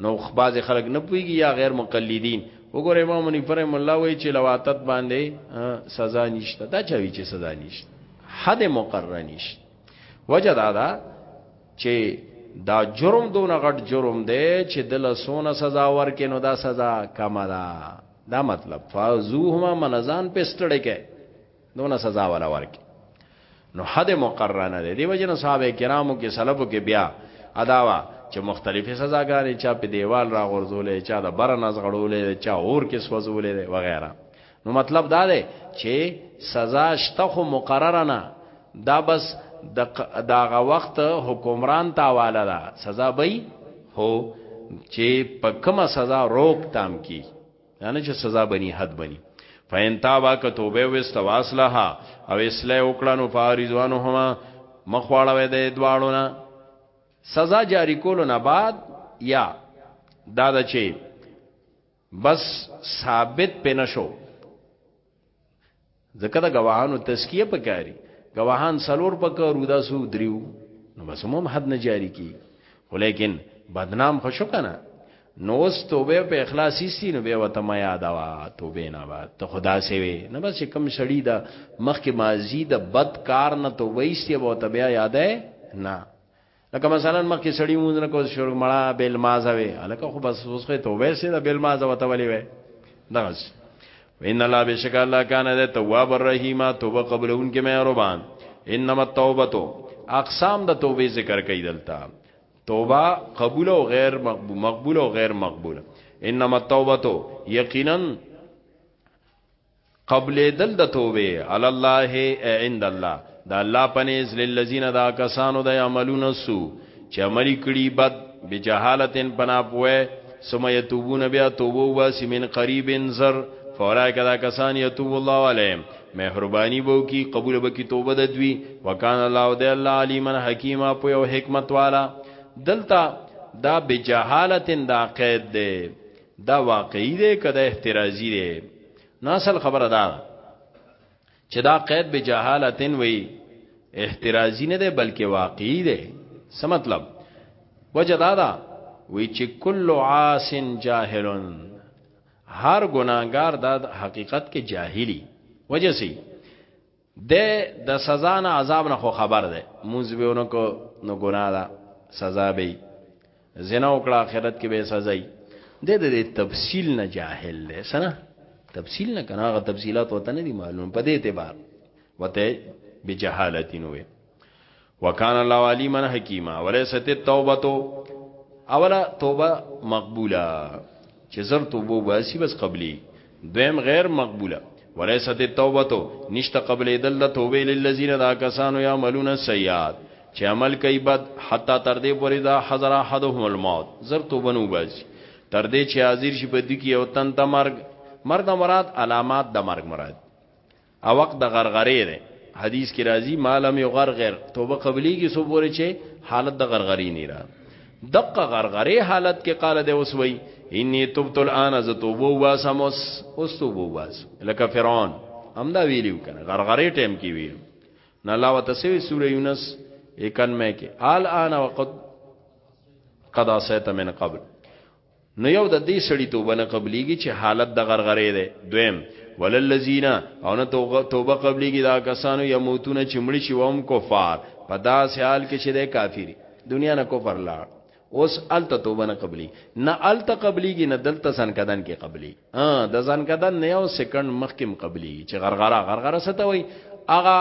[SPEAKER 1] نو خباز خلق نه پويږي یا غیر مقلدین وګوره امام منی فرم الله وی چې لواتت باندې سزا نشته دا چا وی چې سزا نشته حد مقرر نشته وجه دا دا چې دا جرم دون غټ جرم دی چې دل سونه سزا ورکې نو دا سزا کما ده دا مطلب فازوهما منزان پستړې کې دونه سزا ولا ورکي نو حد مقرره نه دی دی وجنه صحابه کرامو کې سلفو کې بیا اداوا چې مختلفه سزاګانې چا په دیوال را غورځولې چا د بر نه زغړولې چا اور کې سوځولې وغیرہ نو مطلب دا دی چې سزا شته خو مقرره نه دا بس داغه وخت حکمران تاواله دا سزا به هو چې په کومه سزا روک تام کی یعنی چې سزا بنی حد بنی فین تابا که توبه وست واصله او اصلاح وکړه نو فارزوانو هما مخواړه د دواړو نه سزا جاری کولو نه بعد یا دا د چی بس ثابت پنه شو ځکه د گواهانو تزکیه پکاري گواهان سلور پکارو دا سو دریو نو بس هم حد نه جاری کی ولیکن بدنام خوشو کنه نو اوس توبه په اخلاص ایستی نو به وته ما یاد وا توبه نه وا ته خدا سی وی نه بس کم سړی دا مخک مازی د بد کار نه توبه ایستی وو ته بیا یاده نه لکه مثلا مخکې سړی مونږ نه کوز شروع مړه بیل مازه وي الکه خو بس اوس خو توبه سي د بیل مازه وته ولي وي دغه وین الله بشک الله کان ده تواب الرحیم توبه قبلون کې مهربان انما التوبه اقسام د توبې ذکر کوي دلته توبه قبول او غیر مقبول مقبول او غیر مقبول انما التوبه یقینا قبل دل د توبه علی الله عند الله دا الله پنيز للذین دا کسانو د عملون سو چې عملی کړي بد بجهالتن پنا پوي ثم يتوبون بیا توبه واسی من قریب زر فورای کدا کسان یتوب الله علیهم مهربانی بو کی قبول بکی توبه د دوی وکانه الله د الله علیمن حکیمه په یو حکمت والا دلته دا بجهالتن دا قید ده دا واقعي دی که دا احترازي دی نو اصل خبره دا چې دا قید به جهالتن وي احترازي نه دی بلکې واقعي دی څه مطلب وجه دا ده وی چې کل عاص جاهل هر ګناګار دا حقیقت کې جاهلی وجه سي دی د سزا نه عذاب نه خو خبر دی مونږ به ونکو نو ګناه ده سزا به زنا وکړه آخرت کې به سزا ای د دې تفصیل نه جاهل دی سره تفصیل نه کنه غو تفصيلات وته نه دي معلوم په دې اعتبار وته بجهالتین وي وکان الله علیمن حکیما ولیست التوبه اوله توبه مقبوله چې زر توبه واسي بس قبلي دویم غیر مقبوله ولیست التوبه نشته قبلې دل د توبه للذین دا کسانو یعملون السیئات چې عمل کوي بد حتا تر دې پورې دا حضر احدهم الموت زر توبه نو باسي تر دې چې حاضر شي په دې کې او تن ته مرګ مرګ مراد علامات د مرګ مراد او وخت د غرغرې دی حدیث کې راځي ما لم یغرغر توبه قبليږي سو پورې چې حالت د غرغرې نه را دقه غرغرې حالت کې قال دی اوس وای انی تبت الان ز توبه واسم اوس اوس توبه واس لکه فرعون همدا ویلو کنه غرغرې ټیم کې ویلو نه لا وتسوی سوره یونس 91 کې آل آن وقد قد عصیت من قبل نو یو د دې سړي توبه نه قبلیږي چې حالت د غرغرې دی دویم وللذین او نه توبه قبلیږي دا کسانو یموتونه چې مړي شي وهم کفار په داس حال کې چې د کافری دنیا نه کفر لاړ اوس الته توبه نه قبلی نه الته قبلیږي نه دلته ځن کدن کې قبلی ها د ځن کدن نه یو سکند مخکم قبلی چې غرغره غرغره ستوي اغه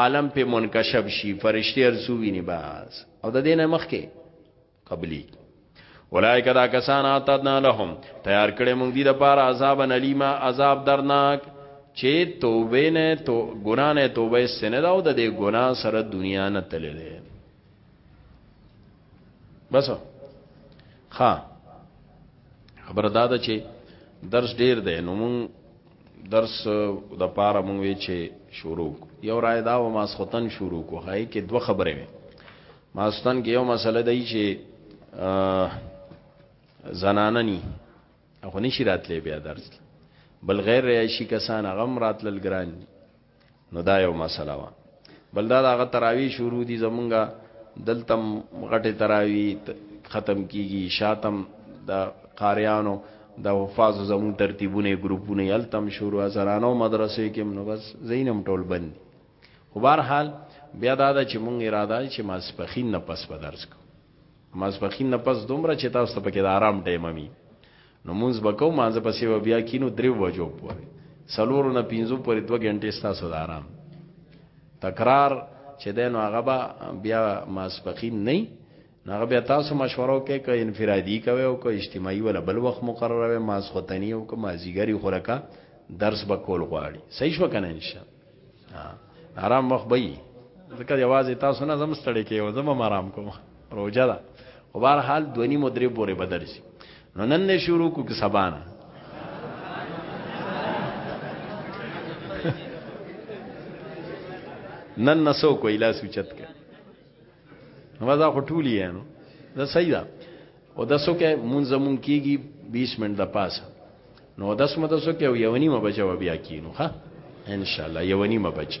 [SPEAKER 1] عالم په منکشف شي فرشتي ارسو ویني بس او د دینه مخکې قبلی اولائک دا کسان آتدنا لهم تیار کړي مونږ دي د پاره عذاب نلیما عذاب درناک چې توبه نه تو ګنا نه توبه سینه دا او د دې ګنا سره دنیا نه تللی دی بس ها خبر دادا چې درس ډیر دی نو مونږ درس د پاره مونږ وی چې شروع یو رائے دا و ما سختن شروع کو هاي کې دوه خبرې وي ماستان کې یو مسله دی چې زنانه ني خو نشي راتلې بیا درس بل غیر راشي کسان غم راتلل ګران دي نو دا یو مسله وا بل دا هغه تراوی شروع دي زمونږه دلتم غټه تراوی ختم کیږي شاتم د قاریانو د حفاظ زمون ترتیبونه ګروپونه یلتم شروع زرانو مدرسې کې نو بس زینم ټول بند خو بهر حال بیا دا ده چې مونږ اراده چې ماسپخین نه پس په درس کو ماسپخین نه پس دومره چې تاسو ته پکې د آرام ټایم وي نو مونږ بکو مانځه پسې و بیا کینو درې وجو پورې سلور نه پینځو پورې دوه غنټې ستاسو د آرام تکرار چې دینو هغه با بیا ماسپخین نه هغه بیا تاسو مشوره وکړئ که انفرادي کوي او که اجتماعي ولا بل وخت مقرره وي ماسختنی او که مازیګری خورکا درس به کول غواړي صحیح شو کنه ان شاء الله آرام وخت به وي ځکه یوازې تاسو نه زم ستړي کې او زم آرام کوم روزه ده او بهر حال دونی مدرې پورې بدل شي نو نن نه شروع کو کې سبانه نن نسو کوی لاس اوچت کې نو دا خټولی یې نو دا صحیح ده او د سو کې مونږ زمون کیږي 20 منټ د پاسه نو داس مده سو کې یو نیمه بجه و بیا کینو ها ان شاء الله یو نیمه بجه